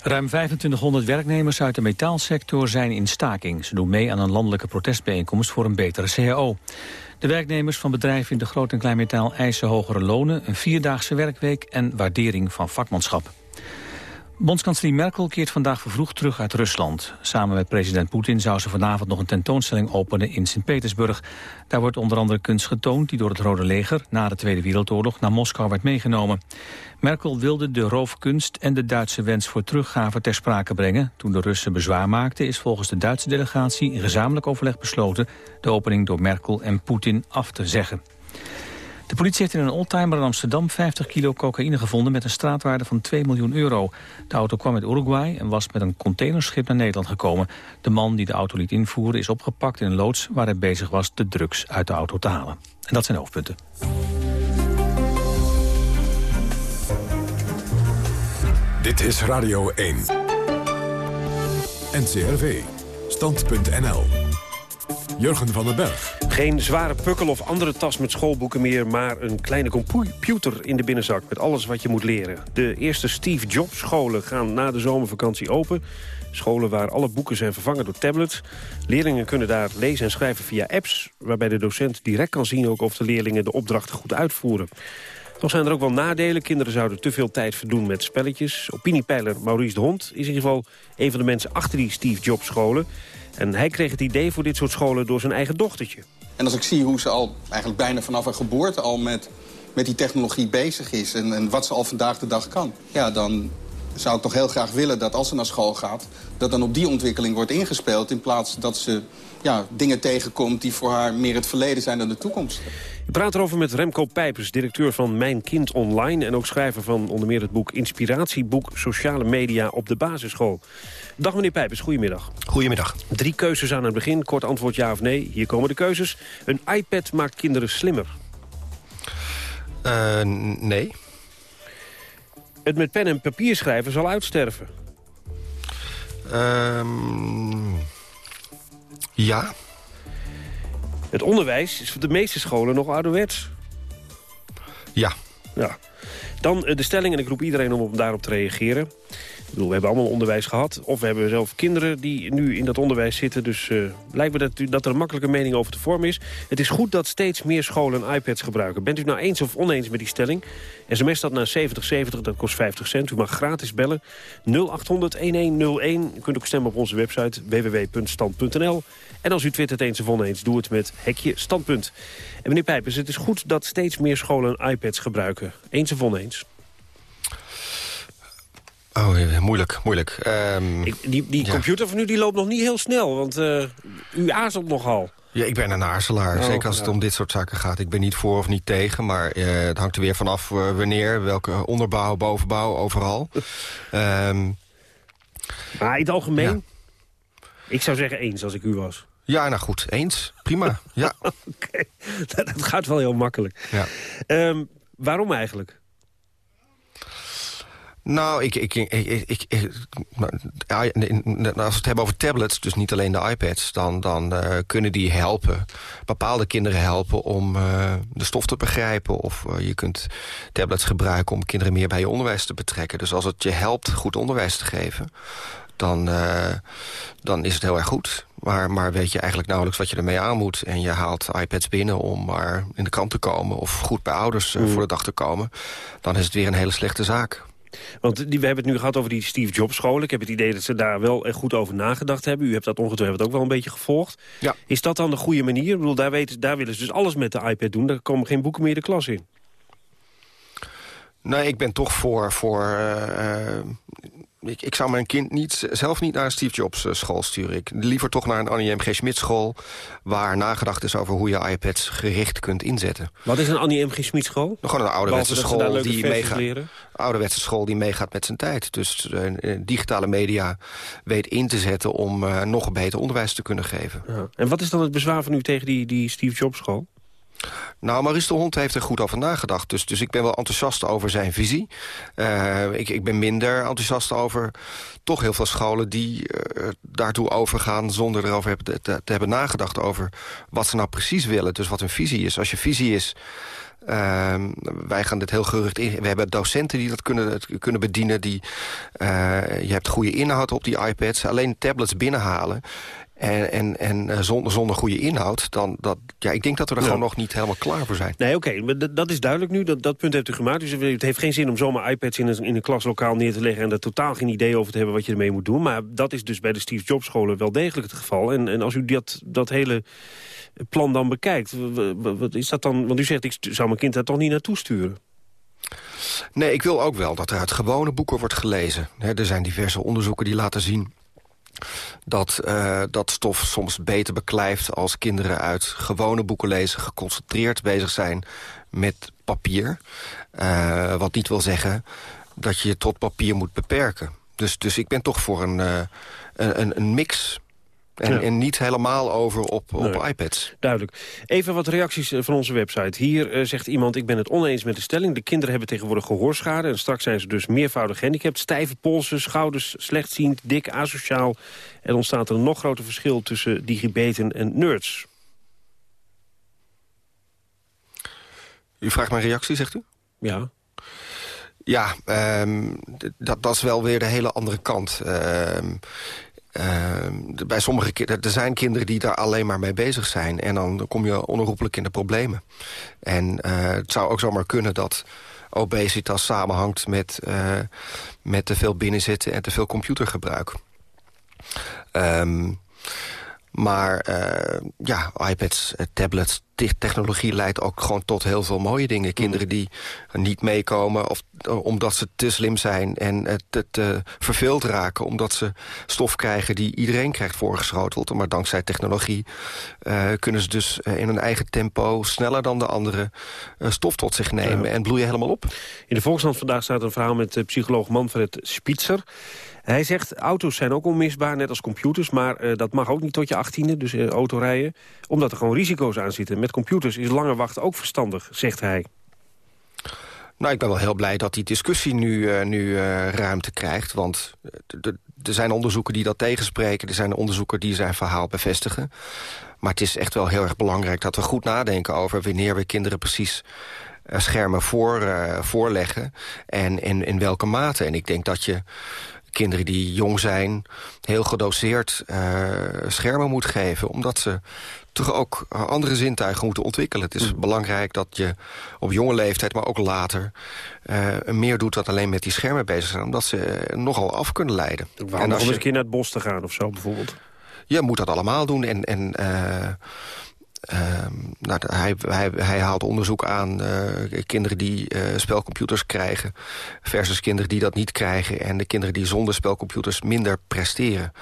Ruim 2500 werknemers uit de metaalsector zijn in staking. Ze doen mee aan een landelijke protestbijeenkomst voor een betere CAO. De werknemers van bedrijven in de groot- en kleinmetaal eisen hogere lonen... een vierdaagse werkweek en waardering van vakmanschap. Bondskanselier Merkel keert vandaag vervroegd terug uit Rusland. Samen met president Poetin zou ze vanavond nog een tentoonstelling openen in Sint-Petersburg. Daar wordt onder andere kunst getoond die door het Rode Leger na de Tweede Wereldoorlog naar Moskou werd meegenomen. Merkel wilde de roofkunst en de Duitse wens voor teruggave ter sprake brengen. Toen de Russen bezwaar maakten is volgens de Duitse delegatie in gezamenlijk overleg besloten de opening door Merkel en Poetin af te zeggen. De politie heeft in een oldtimer in Amsterdam 50 kilo cocaïne gevonden met een straatwaarde van 2 miljoen euro. De auto kwam uit Uruguay en was met een containerschip naar Nederland gekomen. De man die de auto liet invoeren is opgepakt in een loods waar hij bezig was de drugs uit de auto te halen. En dat zijn hoofdpunten. Dit is Radio 1. NCRV. Stand.nl. Jurgen van den Berg. Geen zware pukkel of andere tas met schoolboeken meer... maar een kleine computer in de binnenzak met alles wat je moet leren. De eerste Steve Jobs scholen gaan na de zomervakantie open. Scholen waar alle boeken zijn vervangen door tablets. Leerlingen kunnen daar lezen en schrijven via apps... waarbij de docent direct kan zien of de leerlingen de opdrachten goed uitvoeren. Toch zijn er ook wel nadelen. Kinderen zouden te veel tijd verdoen met spelletjes. Opiniepeiler Maurice de Hond is in ieder geval een van de mensen achter die Steve Jobs scholen. En hij kreeg het idee voor dit soort scholen door zijn eigen dochtertje. En als ik zie hoe ze al eigenlijk bijna vanaf haar geboorte al met, met die technologie bezig is... En, en wat ze al vandaag de dag kan, ja, dan zou ik toch heel graag willen dat als ze naar school gaat... dat dan op die ontwikkeling wordt ingespeeld... in plaats dat ze ja, dingen tegenkomt die voor haar meer het verleden zijn dan de toekomst. Ik praat erover met Remco Pijpers, directeur van Mijn Kind Online... en ook schrijver van onder meer het boek Inspiratieboek Sociale Media op de Basisschool. Dag meneer Pijpers, goedemiddag. Goedemiddag. Drie keuzes aan het begin, kort antwoord ja of nee. Hier komen de keuzes. Een iPad maakt kinderen slimmer. Uh, nee. Het met pen en papier schrijven zal uitsterven. Um, ja. Het onderwijs is voor de meeste scholen nog ouderwets. Ja. Ja. Dan de stelling, en ik roep iedereen om daarop te reageren. We hebben allemaal onderwijs gehad. Of we hebben zelf kinderen die nu in dat onderwijs zitten. Dus uh, lijkt me dat, dat er een makkelijke mening over te vormen is. Het is goed dat steeds meer scholen iPads gebruiken. Bent u nou eens of oneens met die stelling? SMS dat naar 7070, dat kost 50 cent. U mag gratis bellen. 0800-1101. U kunt ook stemmen op onze website www.stand.nl. En als u twittert eens of oneens, doe het met hekje standpunt. En meneer Pijpers, het is goed dat steeds meer scholen iPads gebruiken. Eens of oneens? Oh, moeilijk, moeilijk. Um, Ik, die die ja. computer van u die loopt nog niet heel snel, want uh, u aarzelt nogal. Ja, ik ben een aarzelaar, oh, zeker als het om dit soort zaken gaat. Ik ben niet voor of niet tegen, maar uh, het hangt er weer vanaf uh, wanneer, welke onderbouw, bovenbouw, overal. um, maar in het algemeen, ja. ik zou zeggen eens als ik u was. Ja, nou goed, eens. Prima, ja. Oké, okay. dat gaat wel heel makkelijk. Ja. Um, waarom eigenlijk? Nou, ik, ik, ik, ik, nou, ja, als we het hebben over tablets, dus niet alleen de iPads... dan, dan eh, kunnen die helpen, bepaalde kinderen helpen om eh, de stof te begrijpen. Of eh, je kunt tablets gebruiken om kinderen meer bij je onderwijs te betrekken. Dus als het je helpt goed onderwijs te geven, dan, dan is het heel erg goed. Maar, maar weet je eigenlijk nauwelijks wat je ermee aan moet. En je haalt iPads binnen om maar in de krant te komen... of goed bij ouders Mm. voor de dag te komen. Dan is het weer een hele slechte zaak. Want die, we hebben het nu gehad over die Steve Jobs school. Ik heb het idee dat ze daar wel goed over nagedacht hebben. U hebt dat ongetwijfeld ook wel een beetje gevolgd. Ja. Is dat dan de goede manier? Ik bedoel, daar, weten, daar willen ze dus alles met de iPad doen. Daar komen geen boeken meer de klas in. Nee, ik ben toch voor... voor eh, eh, ik, ik zou mijn kind niet, zelf niet naar een Steve Jobs eh, school sturen. Ik liever toch naar een Annie M. G. Schmidt school... waar nagedacht is over hoe je iPads gericht kunt inzetten. Wat is een Annie M. G. Schmid school? Gewoon een ouderwetse school die meegaat. Ouderwetse school die meegaat met zijn tijd. Dus eh, eh, digitale media weet in te zetten om eh, nog beter onderwijs te kunnen geven. Ja. En wat is dan het bezwaar van u tegen die, die Steve Jobs school? Nou, Maurice de Hond heeft er goed over nagedacht. Dus, dus ik ben wel enthousiast over zijn visie. Eh, ik, ik ben minder enthousiast over toch heel veel scholen... die eh, daartoe overgaan zonder erover te- te hebben nagedacht... over wat ze nou precies willen, dus wat hun visie is. Als je visie is... ehm, wij gaan dit heel gerucht in. We hebben docenten die dat kunnen, kunnen bedienen. Die, eh, je hebt goede inhoud op die iPads. Alleen tablets binnenhalen en, en, en eh, zonder, zonder goede inhoud... Dan, dat, ja, ik denk dat we er Ja. gewoon nog niet helemaal klaar voor zijn. Nee, oké, maar dat- is duidelijk nu. Dat, dat punt hebt u gemaakt. Dus het heeft geen zin om zomaar iPads in een, in een klaslokaal neer te leggen... en er totaal geen idee over te hebben wat je ermee moet doen. Maar dat is dus bij de Steve Jobs scholen wel degelijk het geval. En, en als u dat, dat hele plan dan bekijkt, wat is dat dan... Want u zegt, ik zou mijn kind daar toch niet naartoe sturen? Nee, ik wil ook wel dat er uit gewone boeken wordt gelezen. Er zijn diverse onderzoeken die laten zien dat eh, dat stof soms beter beklijft als kinderen uit gewone boeken lezen, geconcentreerd bezig zijn met papier. Eh, wat niet wil zeggen dat je je tot papier moet beperken. Dus, dus ik ben toch voor een, eh, een, een- een mix. En, Ja. en niet helemaal over op, op Nee. iPads. Duidelijk. Even wat reacties eh, van onze website. Hier eh, zegt iemand, ik ben het oneens met de stelling. De kinderen hebben tegenwoordig gehoorschade... en straks zijn ze dus meervoudig gehandicapt. Stijve polsen, schouders, slechtziend, dik, asociaal. Er ontstaat een nog groter verschil tussen digibeten en nerds. U vraagt mijn reactie, zegt u? Ja. Ja, ehm, dat, dat is wel weer de hele andere kant. De- bij sommige kinderen, er zijn kinderen die daar alleen maar mee bezig zijn. En dan kom je onherroepelijk in de problemen. En eh, het zou ook zomaar kunnen dat obesitas samenhangt met, eh, met te veel binnenzitten en te veel computergebruik. Ehm, maar eh, ja, iPads, eh, tablets, te- technologie leidt ook gewoon tot heel veel mooie dingen. Kinderen die niet meekomen of, eh, omdat ze te slim zijn... en te, te verveeld raken omdat ze stof krijgen die iedereen krijgt voorgeschoteld. Maar dankzij technologie kunnen ze dus in hun eigen tempo... sneller dan de anderen stof tot zich nemen en bloeien helemaal op. In de Volkskrant vandaag staat een verhaal met psycholoog Manfred Spitzer. Hij zegt, auto's zijn ook onmisbaar, net als computers... maar eh, dat mag ook niet tot je achttiende, dus eh, autorijden... omdat er gewoon risico's aan zitten. Met computers is langer wachten ook verstandig, zegt hij. Nou, ik ben wel heel blij dat die discussie nu, eh, nu ruimte krijgt. Want er zijn onderzoeken die dat tegenspreken. Er zijn onderzoeken die zijn verhaal bevestigen. Maar het is echt wel heel erg belangrijk dat we goed nadenken over... wanneer we kinderen precies schermen voor, voorleggen en in, in welke mate. En ik denk dat je kinderen die jong zijn heel gedoseerd eh, schermen moet geven. Omdat ze toch ook andere zintuigen moeten ontwikkelen. Het is belangrijk dat je op jonge leeftijd, maar ook later... eh, meer doet dan alleen met die schermen bezig zijn. Omdat ze nogal af kunnen leiden. Waarom om eens een keer naar het bos te gaan of zo bijvoorbeeld? Je moet dat allemaal doen. En, en eh, ehm, nou, hij, hij, hij haalt onderzoek aan eh, kinderen die eh, spelcomputers krijgen... versus kinderen die dat niet krijgen... en de kinderen die zonder spelcomputers minder presteren.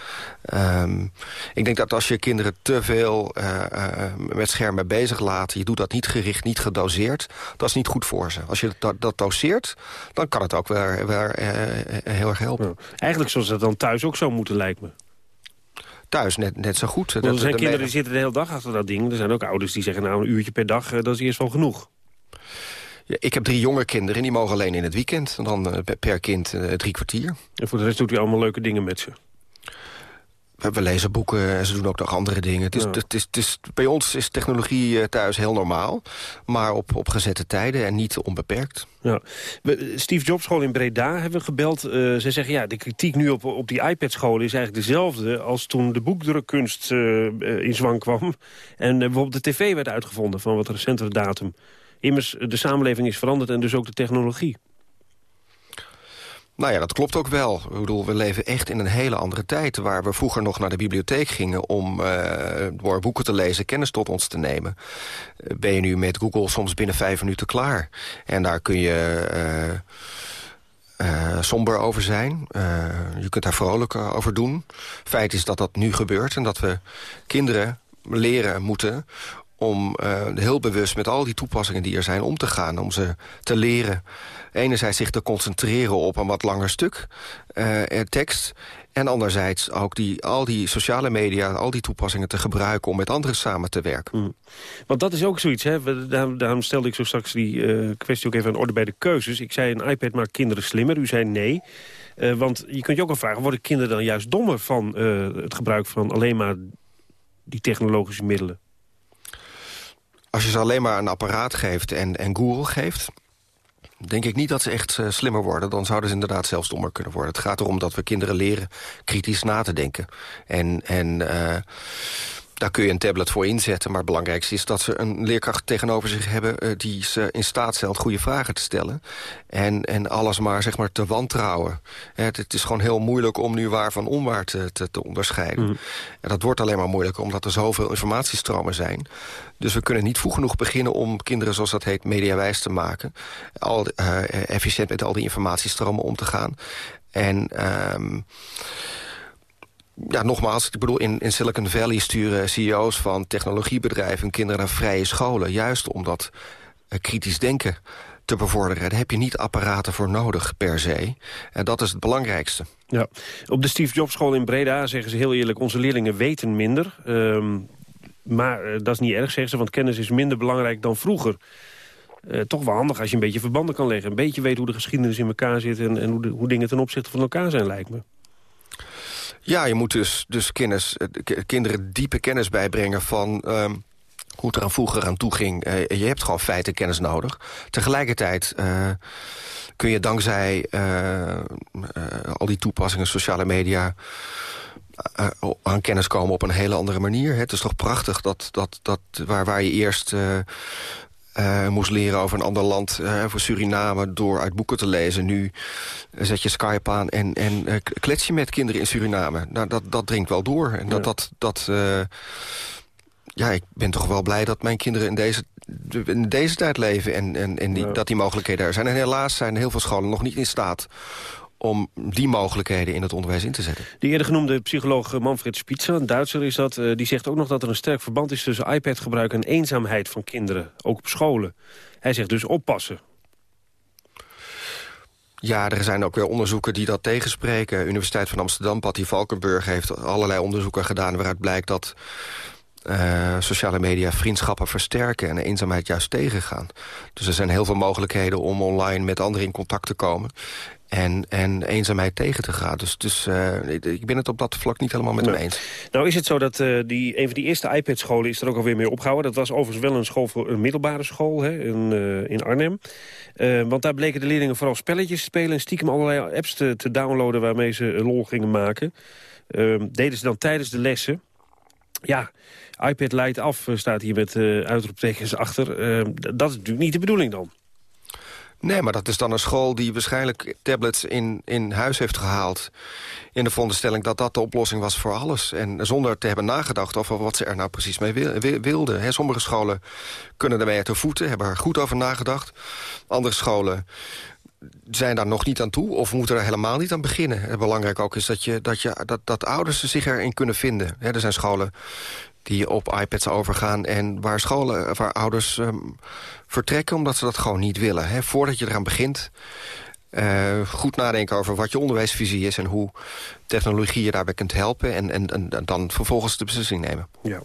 Ehm, ik denk dat als je kinderen te veel eh, met schermen bezig laat... je doet dat niet gericht, niet gedoseerd... dat is niet goed voor ze. Als je dat, dat doseert, dan kan het ook eh, heel erg helpen. Eigenlijk zoals dat dan thuis ook zou moeten, lijkt me. Thuis net, net zo goed. Er zijn de- kinderen die zitten de hele dag achter dat ding. Er zijn ook ouders die zeggen, nou, een uurtje per dag, eh, dat is eerst wel genoeg. Ja, ik heb drie jonge kinderen, die mogen alleen in het weekend. En dan eh, per kind eh, drie kwartier. En voor de rest doet u allemaal leuke dingen met ze? We, lezen boeken en ze doen ook nog andere dingen. Het is, Ja. het is, het is, bij ons is technologie eh, thuis heel normaal. Maar op, op gezette tijden en niet onbeperkt. Ja. Steve Jobs School in Breda hebben we gebeld. Eh zij zeggen, ja, de kritiek nu op, op die iPad-scholen is eigenlijk dezelfde... als toen de boekdrukkunst eh, in zwang kwam. En eh, bijvoorbeeld de tv werd uitgevonden van wat recentere datum. Immers, de samenleving is veranderd en dus ook de technologie. Nou ja, dat klopt ook wel. Ik bedoel, we leven echt in een hele andere tijd... waar we vroeger nog naar de bibliotheek gingen... om eh, door boeken te lezen kennis tot ons te nemen. Eh, ben je nu met Google soms binnen vijf minuten klaar. En daar kun je... eh, somber over zijn. Je kunt daar vrolijk over doen. Feit is dat dat nu gebeurt en dat we kinderen leren moeten om heel bewust met al die toepassingen die er zijn om te gaan. Om ze te leren enerzijds zich te concentreren op een wat langer stuk eh, tekst... en anderzijds ook die, al die sociale media, al die toepassingen te gebruiken... om met anderen samen te werken. Want dat is ook zoiets, hè? Daarom, daarom stelde ik zo straks die eh, kwestie ook even aan de orde bij de keuzes. Ik zei, een iPad maakt kinderen slimmer. U zei nee. Want je kunt je ook afvragen, worden kinderen dan juist dommer... van het gebruik van alleen maar die technologische middelen? Als je ze alleen maar een apparaat geeft en, en Google geeft... denk ik niet dat ze echt eh, slimmer worden. Dan zouden ze inderdaad zelfs dommer kunnen worden. Het gaat erom dat we kinderen leren kritisch na te denken. En, en eh, daar kun je een tablet voor inzetten. Maar het belangrijkste is dat ze een leerkracht tegenover zich hebben... eh, die ze in staat stelt goede vragen te stellen. En, en alles maar, zeg maar te wantrouwen. Het, is gewoon heel moeilijk om nu waar van onwaar te, te, te onderscheiden. En dat wordt alleen maar moeilijker omdat er zoveel informatiestromen zijn. Dus we kunnen niet vroeg genoeg beginnen om kinderen, zoals dat heet, mediawijs te maken. Al, eh, efficiënt met al die informatiestromen om te gaan. En... ehm, ja, nogmaals, ik bedoel, in, in Silicon Valley sturen CEO's van technologiebedrijven kinderen naar vrije scholen. Juist om dat eh, kritisch denken te bevorderen. Daar heb je niet apparaten voor nodig per se. En dat is het belangrijkste. Ja. Op de Steve Jobs School in Breda zeggen ze heel eerlijk... onze leerlingen weten minder. Ehm, maar eh, dat is niet erg, zeggen ze, want kennis is minder belangrijk dan vroeger. Eh, toch wel handig als je een beetje verbanden kan leggen. Een beetje weet hoe de geschiedenis in elkaar zit... en, en hoe, hoe dingen ten opzichte van elkaar zijn, lijkt me. Ja, je moet dus, dus kennis, eh, kinderen diepe kennis bijbrengen van... ehm, hoe het er aan vroeger aan toe ging. Eh, je hebt gewoon feitenkennis nodig. Tegelijkertijd eh, kun je dankzij al die toepassingen, sociale media... aan kennis komen op een hele andere manier. Het is toch prachtig dat, dat, dat waar, waar je eerst... eh, moest leren over een ander land, eh, voor Suriname... door uit boeken te lezen. Nu zet je Skype aan en, en eh, klets je met kinderen in Suriname. Nou, dat, dat dringt wel door. En dat, dat, dat, ja, ik ben toch wel blij dat mijn kinderen in deze, in deze tijd leven... en, en, en die, dat die mogelijkheden er zijn. En helaas zijn heel veel scholen nog niet in staat om die mogelijkheden in het onderwijs in te zetten. Die eerder genoemde psycholoog Manfred Spitzer, een Duitser is dat... eh, die zegt ook nog dat er een sterk verband is tussen iPad-gebruik... en eenzaamheid van kinderen, ook op scholen. Hij zegt dus oppassen. Ja, er zijn ook weer onderzoeken die dat tegenspreken. Universiteit van Amsterdam, Patty Valkenburg heeft allerlei onderzoeken gedaan... waaruit blijkt dat eh, sociale media vriendschappen versterken... en eenzaamheid juist tegengaan. Dus er zijn heel veel mogelijkheden om online met anderen in contact te komen... en, en eenzaamheid tegen te gaan. Dus, dus eh, ik- ben het op dat vlak niet helemaal met hem eens. Nou is het zo dat eh, die, een van die eerste iPad-scholen is er ook alweer mee opgehouden. Dat was overigens wel een school voor een middelbare school hè, in, in Arnhem. Want daar bleken de leerlingen vooral spelletjes te spelen... en stiekem allerlei apps te, te downloaden waarmee ze lol gingen maken. Ehm, deden ze dan tijdens de lessen. Ja, iPad leidt af, eh, staat hier met eh, uitroeptekens achter. D- dat is natuurlijk niet de bedoeling dan. Nee, maar dat is dan een school die waarschijnlijk tablets in, in huis heeft gehaald... in de veronderstelling dat dat de oplossing was voor alles. En zonder te hebben nagedacht over wat ze er nou precies mee wil- wil- wilden. Hè, sommige scholen kunnen ermee te voeten, hebben er goed over nagedacht. Andere scholen zijn daar nog niet aan toe of moeten er helemaal niet aan beginnen. En belangrijk ook is dat, je, dat, je, dat, dat ouders zich erin kunnen vinden. Er zijn scholen die op iPads overgaan... en waar, scholen, waar ouders ehm, vertrekken omdat ze dat gewoon niet willen. Hè. Voordat je eraan begint, eh, goed nadenken over wat je onderwijsvisie is... en hoe technologie je daarbij kunt helpen... en, en, dan vervolgens de beslissing nemen. Ja.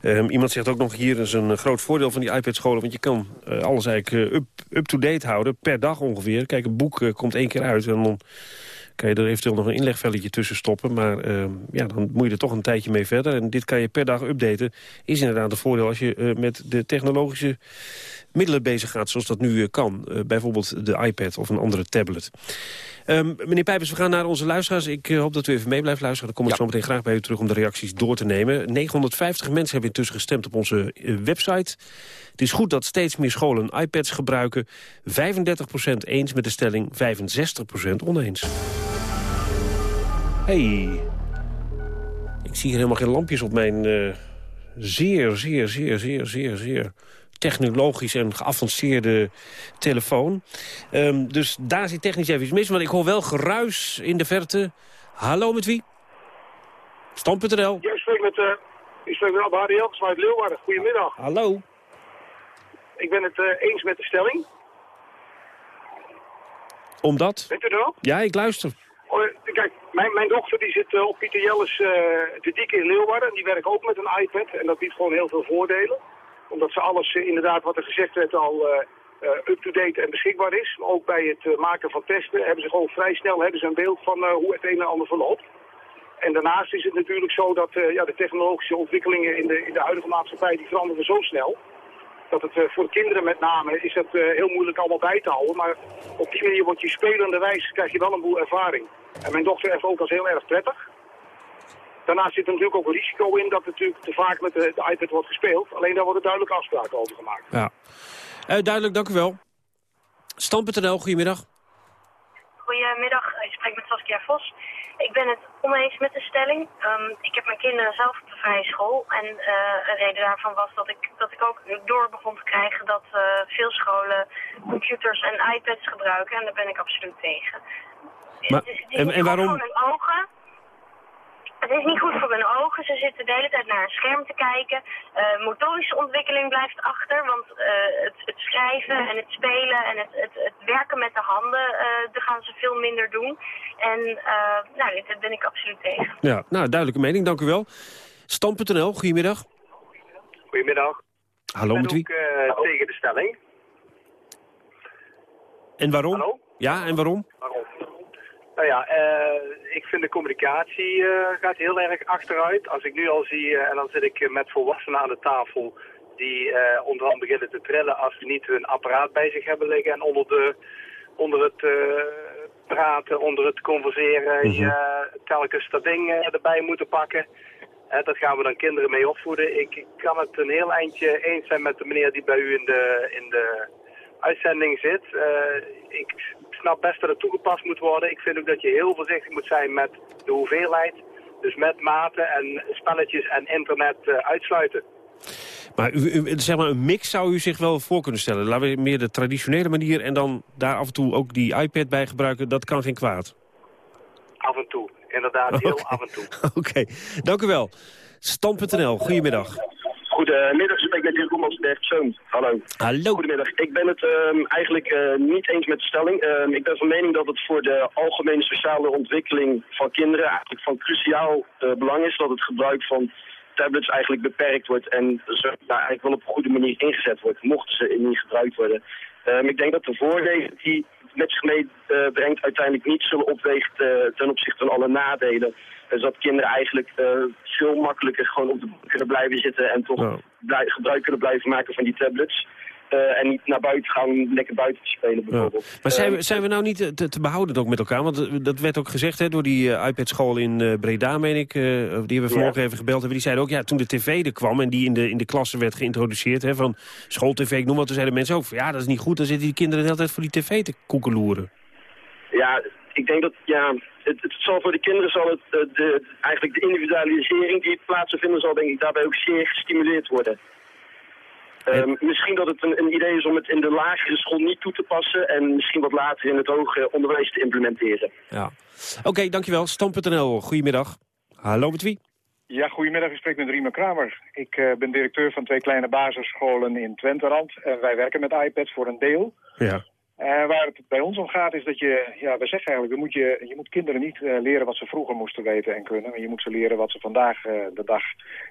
Ehm, iemand zegt ook nog hier is een groot voordeel van die iPad-scholen... want je kan eh, alles eigenlijk up-to-date houden, per dag ongeveer. Kijk, een boek komt één keer uit en dan kan je er eventueel nog een inlegvelletje tussen stoppen. Maar ehm, ja, dan moet je er toch een tijdje mee verder. En dit kan je per dag updaten. Is inderdaad een voordeel als je met de technologische middelen bezig gaat zoals dat nu kan. bijvoorbeeld de iPad of een andere tablet. Um, meneer Pijpers, we gaan naar onze luisteraars. Ik uh, hoop dat u even mee blijft luisteren. Dan kom ik zo meteen graag bij u terug om de reacties door te nemen. 950 mensen hebben intussen gestemd op onze uh, website. Het is goed dat steeds meer scholen iPads gebruiken. 35% eens met de stelling, 65% oneens. Hey, ik zie hier helemaal geen lampjes op mijn uh, zeer, zeer, zeer, zeer, zeer, zeer technologisch en geavanceerde telefoon. Um, dus daar zit technisch even iets mis. Maar ik hoor wel geruis in de verte. Hallo, met wie? Stam.nl. Ja, ik spreek met, uh, ik spreek met uit Leeuwarden. Goedemiddag. Hallo. Ik ben het uh, eens met de stelling. Omdat? Bent u er al? Ja, ik luister. Oh, kijk, mijn, mijn dochter die zit uh, op Pieter Jelles uh, te dikke in Leeuwarden. Die werkt ook met een iPad en dat biedt gewoon heel veel voordelen omdat ze alles, eh, inderdaad wat er gezegd werd, al eh, eh, up-to-date en beschikbaar is. Maar ook bij het maken van testen hebben ze gewoon vrij snel hebben ze een beeld van hoe het een en ander verloopt. En daarnaast is het natuurlijk zo dat ja, de technologische ontwikkelingen in de, in de huidige maatschappij die veranderen zo snel. Dat het voor de kinderen met name is dat heel moeilijk allemaal bij te houden. Maar op die manier wordt je spelende wijze krijg je wel een boel ervaring. En mijn dochter ervaart ook als heel erg prettig. Daarnaast zit er natuurlijk ook een risico in dat natuurlijk te vaak met de, de iPad wordt gespeeld. Alleen daar worden duidelijke afspraken over gemaakt. Ja. Uh, duidelijk, dank u wel. Stam.nl, goedemiddag. Goedemiddag, ik spreek met Saskia Vos. Ik ben het oneens met de stelling. Um, ik heb mijn kinderen zelf vrije school. En uh, een reden daarvan was dat ik, dat ik ook door begon te krijgen dat uh, veel scholen computers en iPads gebruiken. En daar ben ik absoluut tegen. Maar, en, en waarom? Hun ogen. Het is niet goed voor hun ogen. Ze zitten de hele tijd naar een scherm te kijken. Uh, motorische ontwikkeling blijft achter, want uh, het, het, schrijven en het spelen en het, het, het werken met de handen, uh, daar gaan ze veel minder doen. En nou, dit ben ik absoluut tegen. Ja, nou, duidelijke mening, dank u wel. Stam.nl, goedemiddag. Goedemiddag. Hallo, met wie? Ik ook tegen de stelling. En waarom? Hallo? Ja, en waarom? Waarom? Nou ja, uh, ik vind de communicatie uh, gaat heel erg achteruit. Als ik nu al zie, uh, en dan zit ik met volwassenen aan de tafel die onderhand beginnen te trillen als ze niet hun apparaat bij zich hebben liggen en onder, de, onder het praten, onder het converseren, mm -hmm. je telkens dat ding erbij moeten pakken. Dat gaan we dan kinderen mee opvoeden. Ik, ik kan het een heel eindje eens zijn met de meneer die bij u in de, in de uitzending zit. ik snap best dat het toegepast moet worden. Ik vind ook dat je heel voorzichtig moet zijn met de hoeveelheid. Dus met maten en spelletjes en internet uh, uitsluiten. Maar u, u, zeg maar een mix zou u zich wel voor kunnen stellen. Laten we meer de traditionele manier en dan daar af en toe ook die iPad bij gebruiken. Dat kan geen kwaad. Af en toe, inderdaad, heel af en toe. Oké, okay. dank u wel. Stam.nl, goedemiddag. Goedemiddag, ik ben Dirk Koemans, Zoon. Hallo. Hallo. Goedemiddag. Ik ben het um, eigenlijk uh, niet eens met de stelling. Um, ik ben van mening dat het voor de algemene sociale ontwikkeling van kinderen eigenlijk van cruciaal uh, belang is dat het gebruik van tablets eigenlijk beperkt wordt en zo, nou, eigenlijk wel op een goede manier ingezet wordt, mochten ze niet gebruikt worden. Um, ik denk dat de voordelen die met zich meebrengt uh, uiteindelijk niet zullen opwegen ten opzichte van alle nadelen. Dus dat kinderen eigenlijk uh, veel makkelijker gewoon op de kunnen blijven zitten en toch blij, gebruik kunnen blijven maken van die tablets. Uh, en niet naar buiten gaan, lekker buiten te spelen bijvoorbeeld. Ja. Maar zijn we, zijn we nou niet te, te behouden ook met elkaar? Want dat werd ook gezegd hè, door die iPad-school in Breda, meen ik. die hebben we vanmorgen ja. even gebeld. Hebben. Die zeiden ook, ja, toen de tv er kwam en die in de, in de klasse werd geïntroduceerd... Hè, van schooltv, ik noem wat, toen zeiden mensen ook... Ja, dat is niet goed, dan zitten die kinderen de hele tijd voor die tv te koekeloeren. Ja, ik denk dat, ja, het, het, zal voor de kinderen zal het, de, de, eigenlijk de individualisering die plaatsvinden, zal denk ik daarbij ook zeer gestimuleerd worden. Um, misschien dat het een, een, idee is om het in de lagere school niet toe te passen en misschien wat later in het hoger onderwijs te implementeren. Ja. Oké, okay, dankjewel. Stam.nl, goedemiddag. Hallo met wie? Ja, goedemiddag. Ik spreek met Riemer Kramer. Ik uh, ben directeur van twee kleine basisscholen in Twenterand. En wij werken met iPads voor een deel. Ja. Uh, waar het bij ons om gaat is dat je, ja, we zeggen eigenlijk, je moet, je, je moet kinderen niet uh, leren wat ze vroeger moesten weten en kunnen. Maar je moet ze leren wat ze vandaag uh, de dag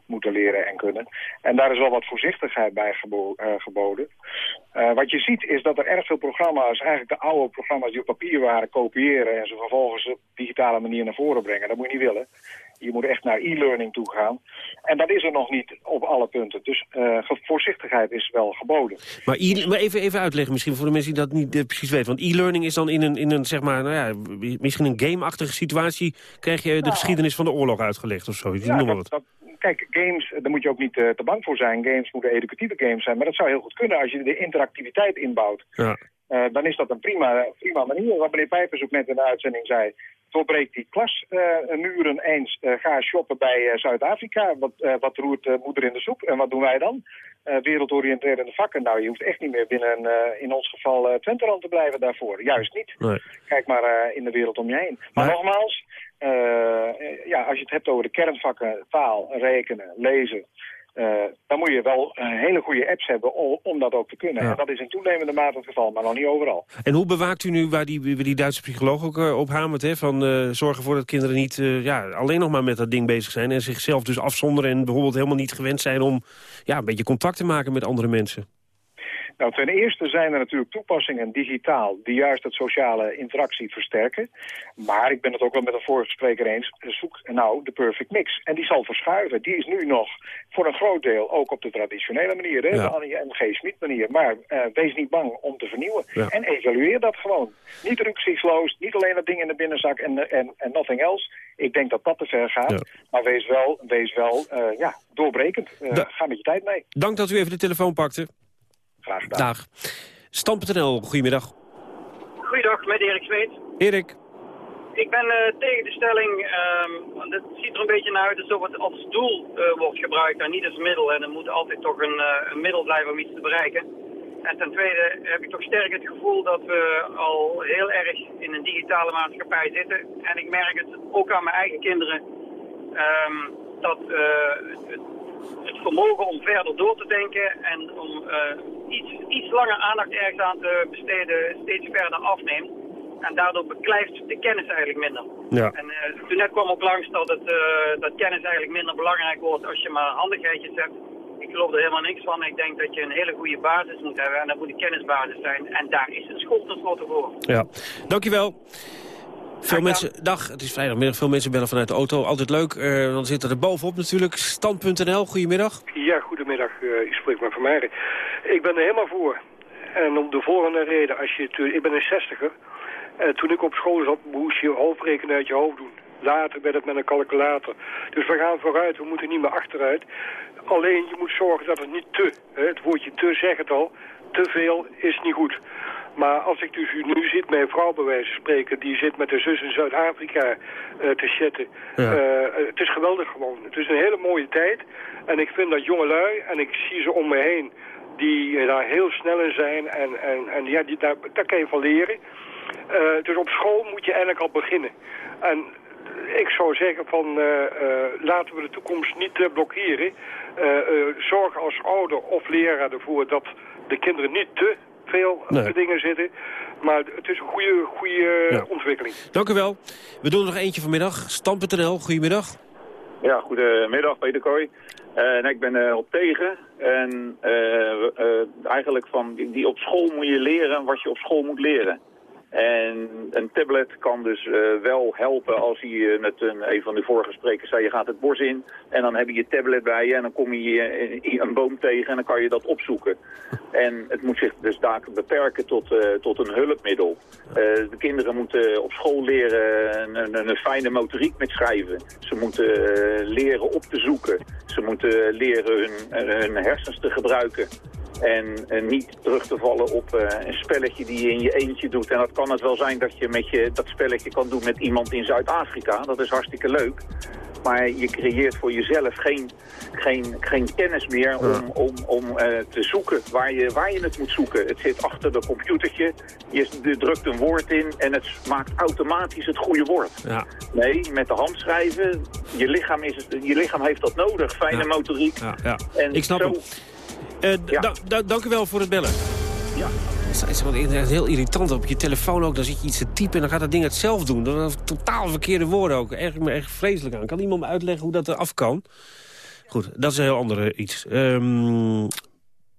moeten leren en kunnen. En daar is wel wat voorzichtigheid bij gebo geboden. wat je ziet is dat er erg veel programma's, eigenlijk de oude programma's die op papier waren, kopiëren en ze vervolgens op digitale manier naar voren brengen. Dat moet je niet willen. Je moet echt naar e-learning toe gaan. En dat is er nog niet op alle punten. Dus voorzichtigheid is wel geboden. Maar, maar even, even uitleggen misschien voor de mensen die dat niet uh, precies weten. Want e-learning is dan in een, in een, zeg maar, nou ja, misschien een game-achtige situatie... krijg je de geschiedenis van de oorlog uitgelegd of zo. Ja, noem maar wat. Dat, kijk, games, daar moet je ook niet uh, te bang voor zijn. Games moeten educatieve games zijn. Maar dat zou heel goed kunnen als je de interactiviteit inbouwt. Ja. Uh, dan is dat een prima, prima manier. Wat meneer Pijpers ook net in de uitzending zei doorbreek die klasmuren uh, eens. Uh, ga shoppen bij Zuid-Afrika. Wat, wat roert moeder in de soep? En wat doen wij dan? wereldoriënterende vakken. Nou, je hoeft echt niet meer binnen, in ons geval, uh, Twenterand te blijven daarvoor. Juist niet. Nee. Kijk maar in de wereld om je heen. Maar, maar... nogmaals, ja, als je het hebt over de kernvakken taal, rekenen, lezen... Uh, dan moet je wel uh, hele goede apps hebben om, om dat ook te kunnen. Ja. En dat is in toenemende mate het geval, maar nog niet overal. En hoe bewaakt u nu, waar die, waar die Duitse psycholoog ook uh, op hamert... Hè, van zorgen ervoor dat kinderen niet ja, alleen nog maar met dat ding bezig zijn... en zichzelf dus afzonderen en bijvoorbeeld helemaal niet gewend zijn... om ja, een beetje contact te maken met andere mensen? Nou, ten eerste zijn er natuurlijk toepassingen digitaal die juist het sociale interactie versterken. Maar ik ben het ook wel met een vorige spreker eens, zoek nou de perfect mix. En die zal verschuiven. Die is nu nog voor een groot deel ook op de traditionele manier, hè? Ja. de Annie M.G. Smit manier. Maar uh, wees niet bang om te vernieuwen. Ja. En evalueer dat gewoon. Niet rücksichtsloos, niet alleen dat ding in de binnenzak en, en, en nothing else. Ik denk dat dat te ver gaat. Ja. Maar wees wel, wees wel uh, ja, doorbrekend. Uh, ga met je tijd mee. Dank dat u even de telefoon pakte. Graag gedaan. Dag. Stam.nl, goedemiddag. Goeiedag, met Erik Zweet. Erik. Ik ben uh, tegen de stelling, um, het ziet er een beetje naar uit alsof het als doel uh, wordt gebruikt en niet als middel. En er moet altijd toch een, uh, een middel blijven om iets te bereiken. En ten tweede heb ik toch sterk het gevoel dat we al heel erg in een digitale maatschappij zitten. En ik merk het ook aan mijn eigen kinderen, um, dat het het vermogen om verder door te denken en om uh, iets, iets langer aandacht ergens aan te besteden steeds verder afneemt. En daardoor beklijft de kennis eigenlijk minder. Ja. En uh, toen net kwam ook langs dat, het, uh, dat kennis eigenlijk minder belangrijk wordt als je maar handigheidjes hebt. Ik geloof er helemaal niks van. Ik denk dat je een hele goede basis moet hebben en dat moet een kennisbasis zijn. En daar is een school tenslotte voor. Ja, dankjewel. Veel mensen, dag, het is vrijdagmiddag, veel mensen bellen vanuit de auto. Altijd leuk, uh, dan zitten er bovenop natuurlijk. Stand.nl, goedemiddag. Ja, goedemiddag, uh, ik spreek maar van mij. Ik ben er helemaal voor. En om de volgende reden, als je, ik ben een zestiger. En toen ik op school zat, moest je hoofdrekenen uit je hoofd doen. Later werd het met een calculator. Dus we gaan vooruit, we moeten niet meer achteruit. Alleen je moet zorgen dat het niet te, hè, het woordje te zegt het al, te veel is niet goed. Maar als ik dus nu zit met een vrouw bij wijze van spreken... die zit met de zus in Zuid-Afrika uh, te chatten. Ja. Uh, het is geweldig gewoon. Het is een hele mooie tijd. En ik vind dat jongelui, en ik zie ze om me heen... die uh, daar heel snel in zijn. En, en, en ja, die, daar, daar kan je van leren. dus op school moet je eigenlijk al beginnen. En ik zou zeggen van laten we de toekomst niet blokkeren. zorg als ouder of leraar ervoor dat de kinderen niet te veel nee. dingen zitten. Maar het is een goede, goede ja. ontwikkeling. Dank u wel. We doen er nog eentje vanmiddag. Stam.nl, goedemiddag. Ja, goedemiddag Peter Kooi. Uh, nee, ik ben er uh, op tegen. En uh, eigenlijk van die, die op school moet je leren wat je op school moet leren. En een tablet kan dus uh, wel helpen als je met een, een van de vorige sprekers zei, je gaat het bos in en dan heb je je tablet bij je en dan kom je een boom tegen en dan kan je dat opzoeken. En het moet zich dus daar beperken tot, tot een hulpmiddel. De kinderen moeten op school leren een, een, fijne motoriek met schrijven. Ze moeten leren op te zoeken. Ze moeten leren hun hersens te gebruiken. En, en, niet terug te vallen op uh, een spelletje die je in je eentje doet. En dat kan het wel zijn dat je, met je dat spelletje kan doen met iemand in Zuid-Afrika. Dat is hartstikke leuk. Maar je creëert voor jezelf geen, geen, geen kennis meer om, om, om uh, te zoeken waar je, waar je het moet zoeken. Het zit achter de computertje, je drukt een woord in en het maakt automatisch het goede woord. Ja. Nee, met de hand schrijven, je lichaam, is, je lichaam heeft dat nodig. Fijne ja. motoriek. En Ik snap zo, het. Uh, ja. dank u wel voor het bellen. Ja. het is wel inderdaad heel irritant. Op je telefoon ook, dan zit je iets te typen en dan gaat dat ding het zelf doen. Dan totaal verkeerde woorden ook. Erg me echt vreselijk aan. Kan iemand me uitleggen hoe dat er af kan? Goed, dat is een heel ander iets. Um,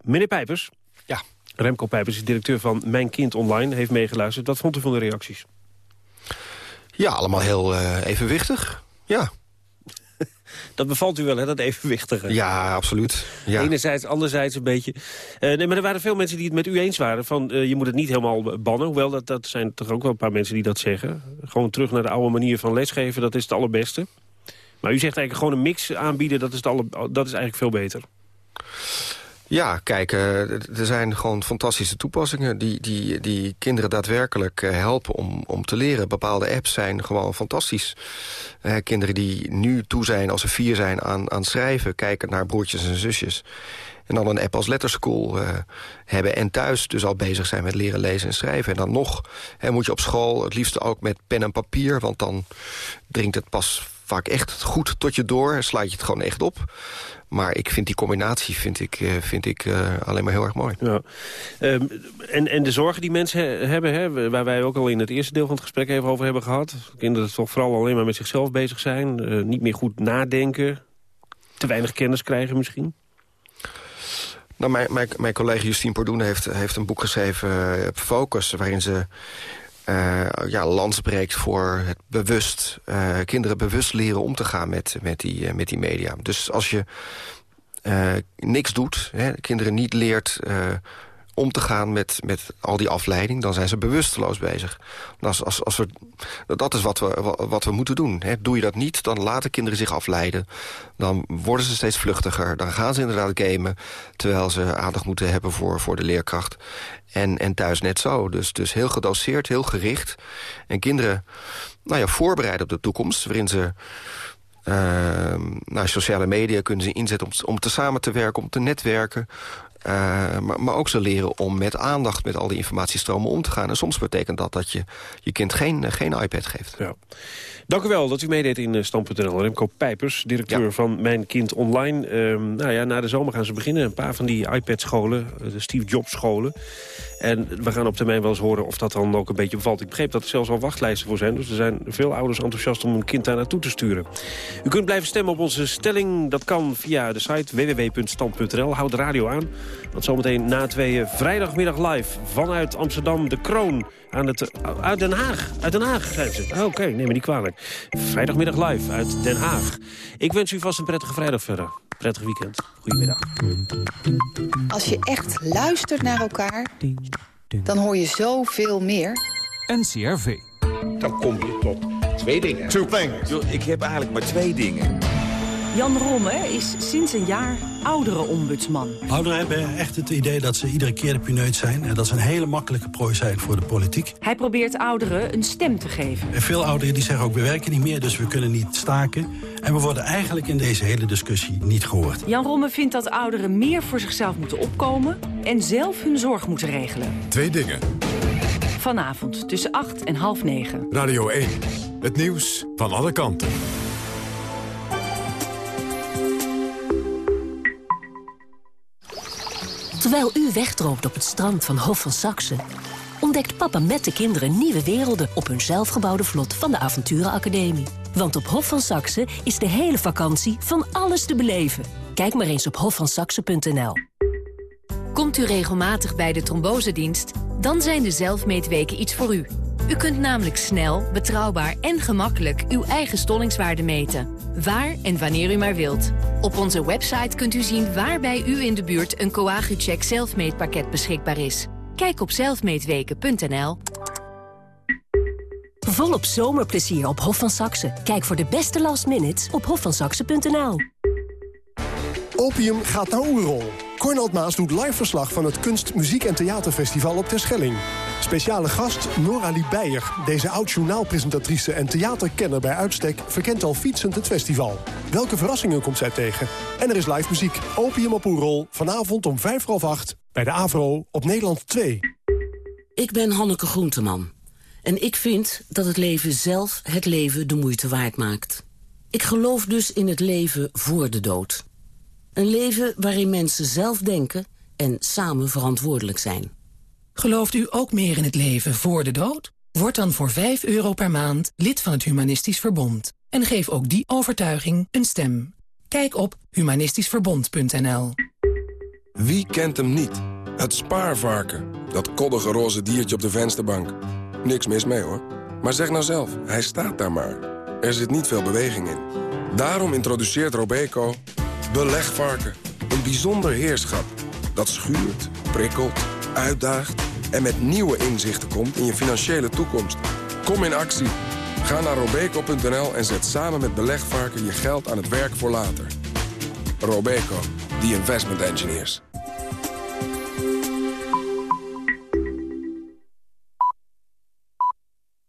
meneer Pijpers. Ja. Remco Pijpers is directeur van Mijn Kind Online. Heeft meegeluisterd. Wat vond u van de reacties? Ja, allemaal heel uh, evenwichtig. Ja. Dat bevalt u wel, hè, dat evenwichtige. Ja, absoluut. Ja. Enerzijds, anderzijds een beetje. Uh, nee, maar er waren veel mensen die het met u eens waren. Van, uh, je moet het niet helemaal bannen. Hoewel, dat, dat zijn toch ook wel een paar mensen die dat zeggen. Gewoon terug naar de oude manier van lesgeven, dat is het allerbeste. Maar u zegt eigenlijk gewoon een mix aanbieden, dat is, het alle, dat is eigenlijk veel beter. Ja, kijk, uh, er zijn gewoon fantastische toepassingen... die, die, die kinderen daadwerkelijk uh, helpen om, om te leren. Bepaalde apps zijn gewoon fantastisch. Uh, kinderen die nu toe zijn, als ze vier zijn, aan, aan schrijven... kijken naar broertjes en zusjes. En dan een app als Letterschool hebben en thuis dus al bezig zijn met leren lezen en schrijven. En dan nog hè, moet je op school het liefst ook met pen en papier... want dan dringt het pas vaak echt goed tot je door en slaat je het gewoon echt op. Maar ik vind die combinatie vind ik, uh, vind ik uh, alleen maar heel erg mooi. Ja. Um, en, en de zorgen die mensen hebben, hè, waar wij ook al in het eerste deel van het gesprek even over hebben gehad. Kinderen toch vooral alleen maar met zichzelf bezig zijn. Uh, niet meer goed nadenken. Te weinig kennis krijgen misschien. Nou, mijn, mijn, mijn collega Justine Pordoen heeft, heeft een boek geschreven, Focus... waarin ze uh, ja, lans breekt voor het bewust, uh, kinderen bewust leren om te gaan met, met, die, uh, met die media. Dus als je niks doet, hè, kinderen niet leert om te gaan met, met al die afleiding... dan zijn ze bewusteloos bezig. Als, als, als we, dat is wat we, wat we moeten doen. Hè. Doe je dat niet, dan laten kinderen zich afleiden. Dan worden ze steeds vluchtiger. Dan gaan ze inderdaad gamen... terwijl ze aandacht moeten hebben voor, voor de leerkracht. En, en thuis net zo. Dus, dus heel gedoseerd, heel gericht. En kinderen nou ja, voorbereiden op de toekomst... waarin ze uh, nou, sociale media kunnen ze inzetten om, om te samen te werken, om te netwerken. Uh, maar, maar, ook ze leren om met aandacht met al die informatiestromen om te gaan. En soms betekent dat dat je je kind geen, geen iPad geeft. Ja. Dank u wel dat u meedeed in Stand.nl. Remco Pijpers, directeur ja. van Mijn Kind Online. Uh, nou ja, na de zomer gaan ze beginnen. Een paar van die iPad-scholen, de Steve Jobs-scholen. En we gaan op termijn wel eens horen of dat dan ook een beetje bevalt. Ik begreep dat er zelfs al wachtlijsten voor zijn. Dus er zijn veel ouders enthousiast om een kind daar naartoe te sturen. U kunt blijven stemmen op onze stelling. Dat kan via de site www.stand.nl. Houd de radio aan. Want zometeen na tweeën vrijdagmiddag live vanuit Amsterdam de Kroon. Aan het, uit Den Haag. Uit Den Haag zijn ze. Oh, Oké, okay, neem me niet kwalijk. Vrijdagmiddag live uit Den Haag. Ik wens u vast een prettige vrijdag verder. Prettig weekend. Goedemiddag. Als je echt luistert naar elkaar, dan hoor je zoveel meer. NCRV. Dan kom je tot twee dingen. Two things. Ik heb eigenlijk maar twee dingen. Jan Romme is sinds een jaar ouderenombudsman. Ouderen hebben echt het idee dat ze iedere keer de pineut zijn... en dat ze een hele makkelijke prooi zijn voor de politiek. Hij probeert ouderen een stem te geven. En veel ouderen die zeggen ook, we werken niet meer, dus we kunnen niet staken. En we worden eigenlijk in deze hele discussie niet gehoord. Jan Romme vindt dat ouderen meer voor zichzelf moeten opkomen... en zelf hun zorg moeten regelen. Twee dingen. Vanavond tussen 8 en half 9. Radio 1. Het nieuws van alle kanten. Terwijl u wegdroomt op het strand van Hof van Saxe... ontdekt papa met de kinderen nieuwe werelden... op hun zelfgebouwde vlot van de Avonturenacademie. Want op Hof van Saxe is de hele vakantie van alles te beleven. Kijk maar eens op hofvansaxe.nl. Komt u regelmatig bij de trombosedienst? Dan zijn de zelfmeetweken iets voor u. U kunt namelijk snel, betrouwbaar en gemakkelijk uw eigen stollingswaarde meten. Waar en wanneer u maar wilt. Op onze website kunt u zien waar bij u in de buurt een Coagucheck zelfmeetpakket beschikbaar is. Kijk op zelfmeetweken.nl. Volop zomerplezier op Hof van Saxe. Kijk voor de beste last minutes op hofvansaxe.nl. Opium gaat naar Oerol. Cornald Maas doet live verslag van het Kunst, Muziek en Theaterfestival op Terschelling. Speciale gast Nora Beijer. Deze oud-journaalpresentatrice en theaterkenner bij uitstek... verkent al fietsend het festival. Welke verrassingen komt zij tegen? En er is live muziek. Opium op Oerol. Vanavond om vijf half acht. Bij de AVRO op Nederland 2. Ik ben Hanneke Groenteman. En ik vind dat het leven zelf het leven de moeite waard maakt. Ik geloof dus in het leven voor de dood. Een leven waarin mensen zelf denken en samen verantwoordelijk zijn. Gelooft u ook meer in het leven voor de dood? Word dan voor 5 euro per maand lid van het Humanistisch Verbond. En geef ook die overtuiging een stem. Kijk op humanistischverbond.nl Wie kent hem niet? Het spaarvarken. Dat koddige roze diertje op de vensterbank. Niks mis mee hoor. Maar zeg nou zelf, hij staat daar maar. Er zit niet veel beweging in. Daarom introduceert Robeco belegvarken. Een bijzonder heerschap dat schuurt, prikkelt, uitdaagt... en met nieuwe inzichten komt in je financiële toekomst. Kom in actie. Ga naar robeco.nl en zet samen met belegvarken je geld aan het werk voor later. Robeco, the investment engineers.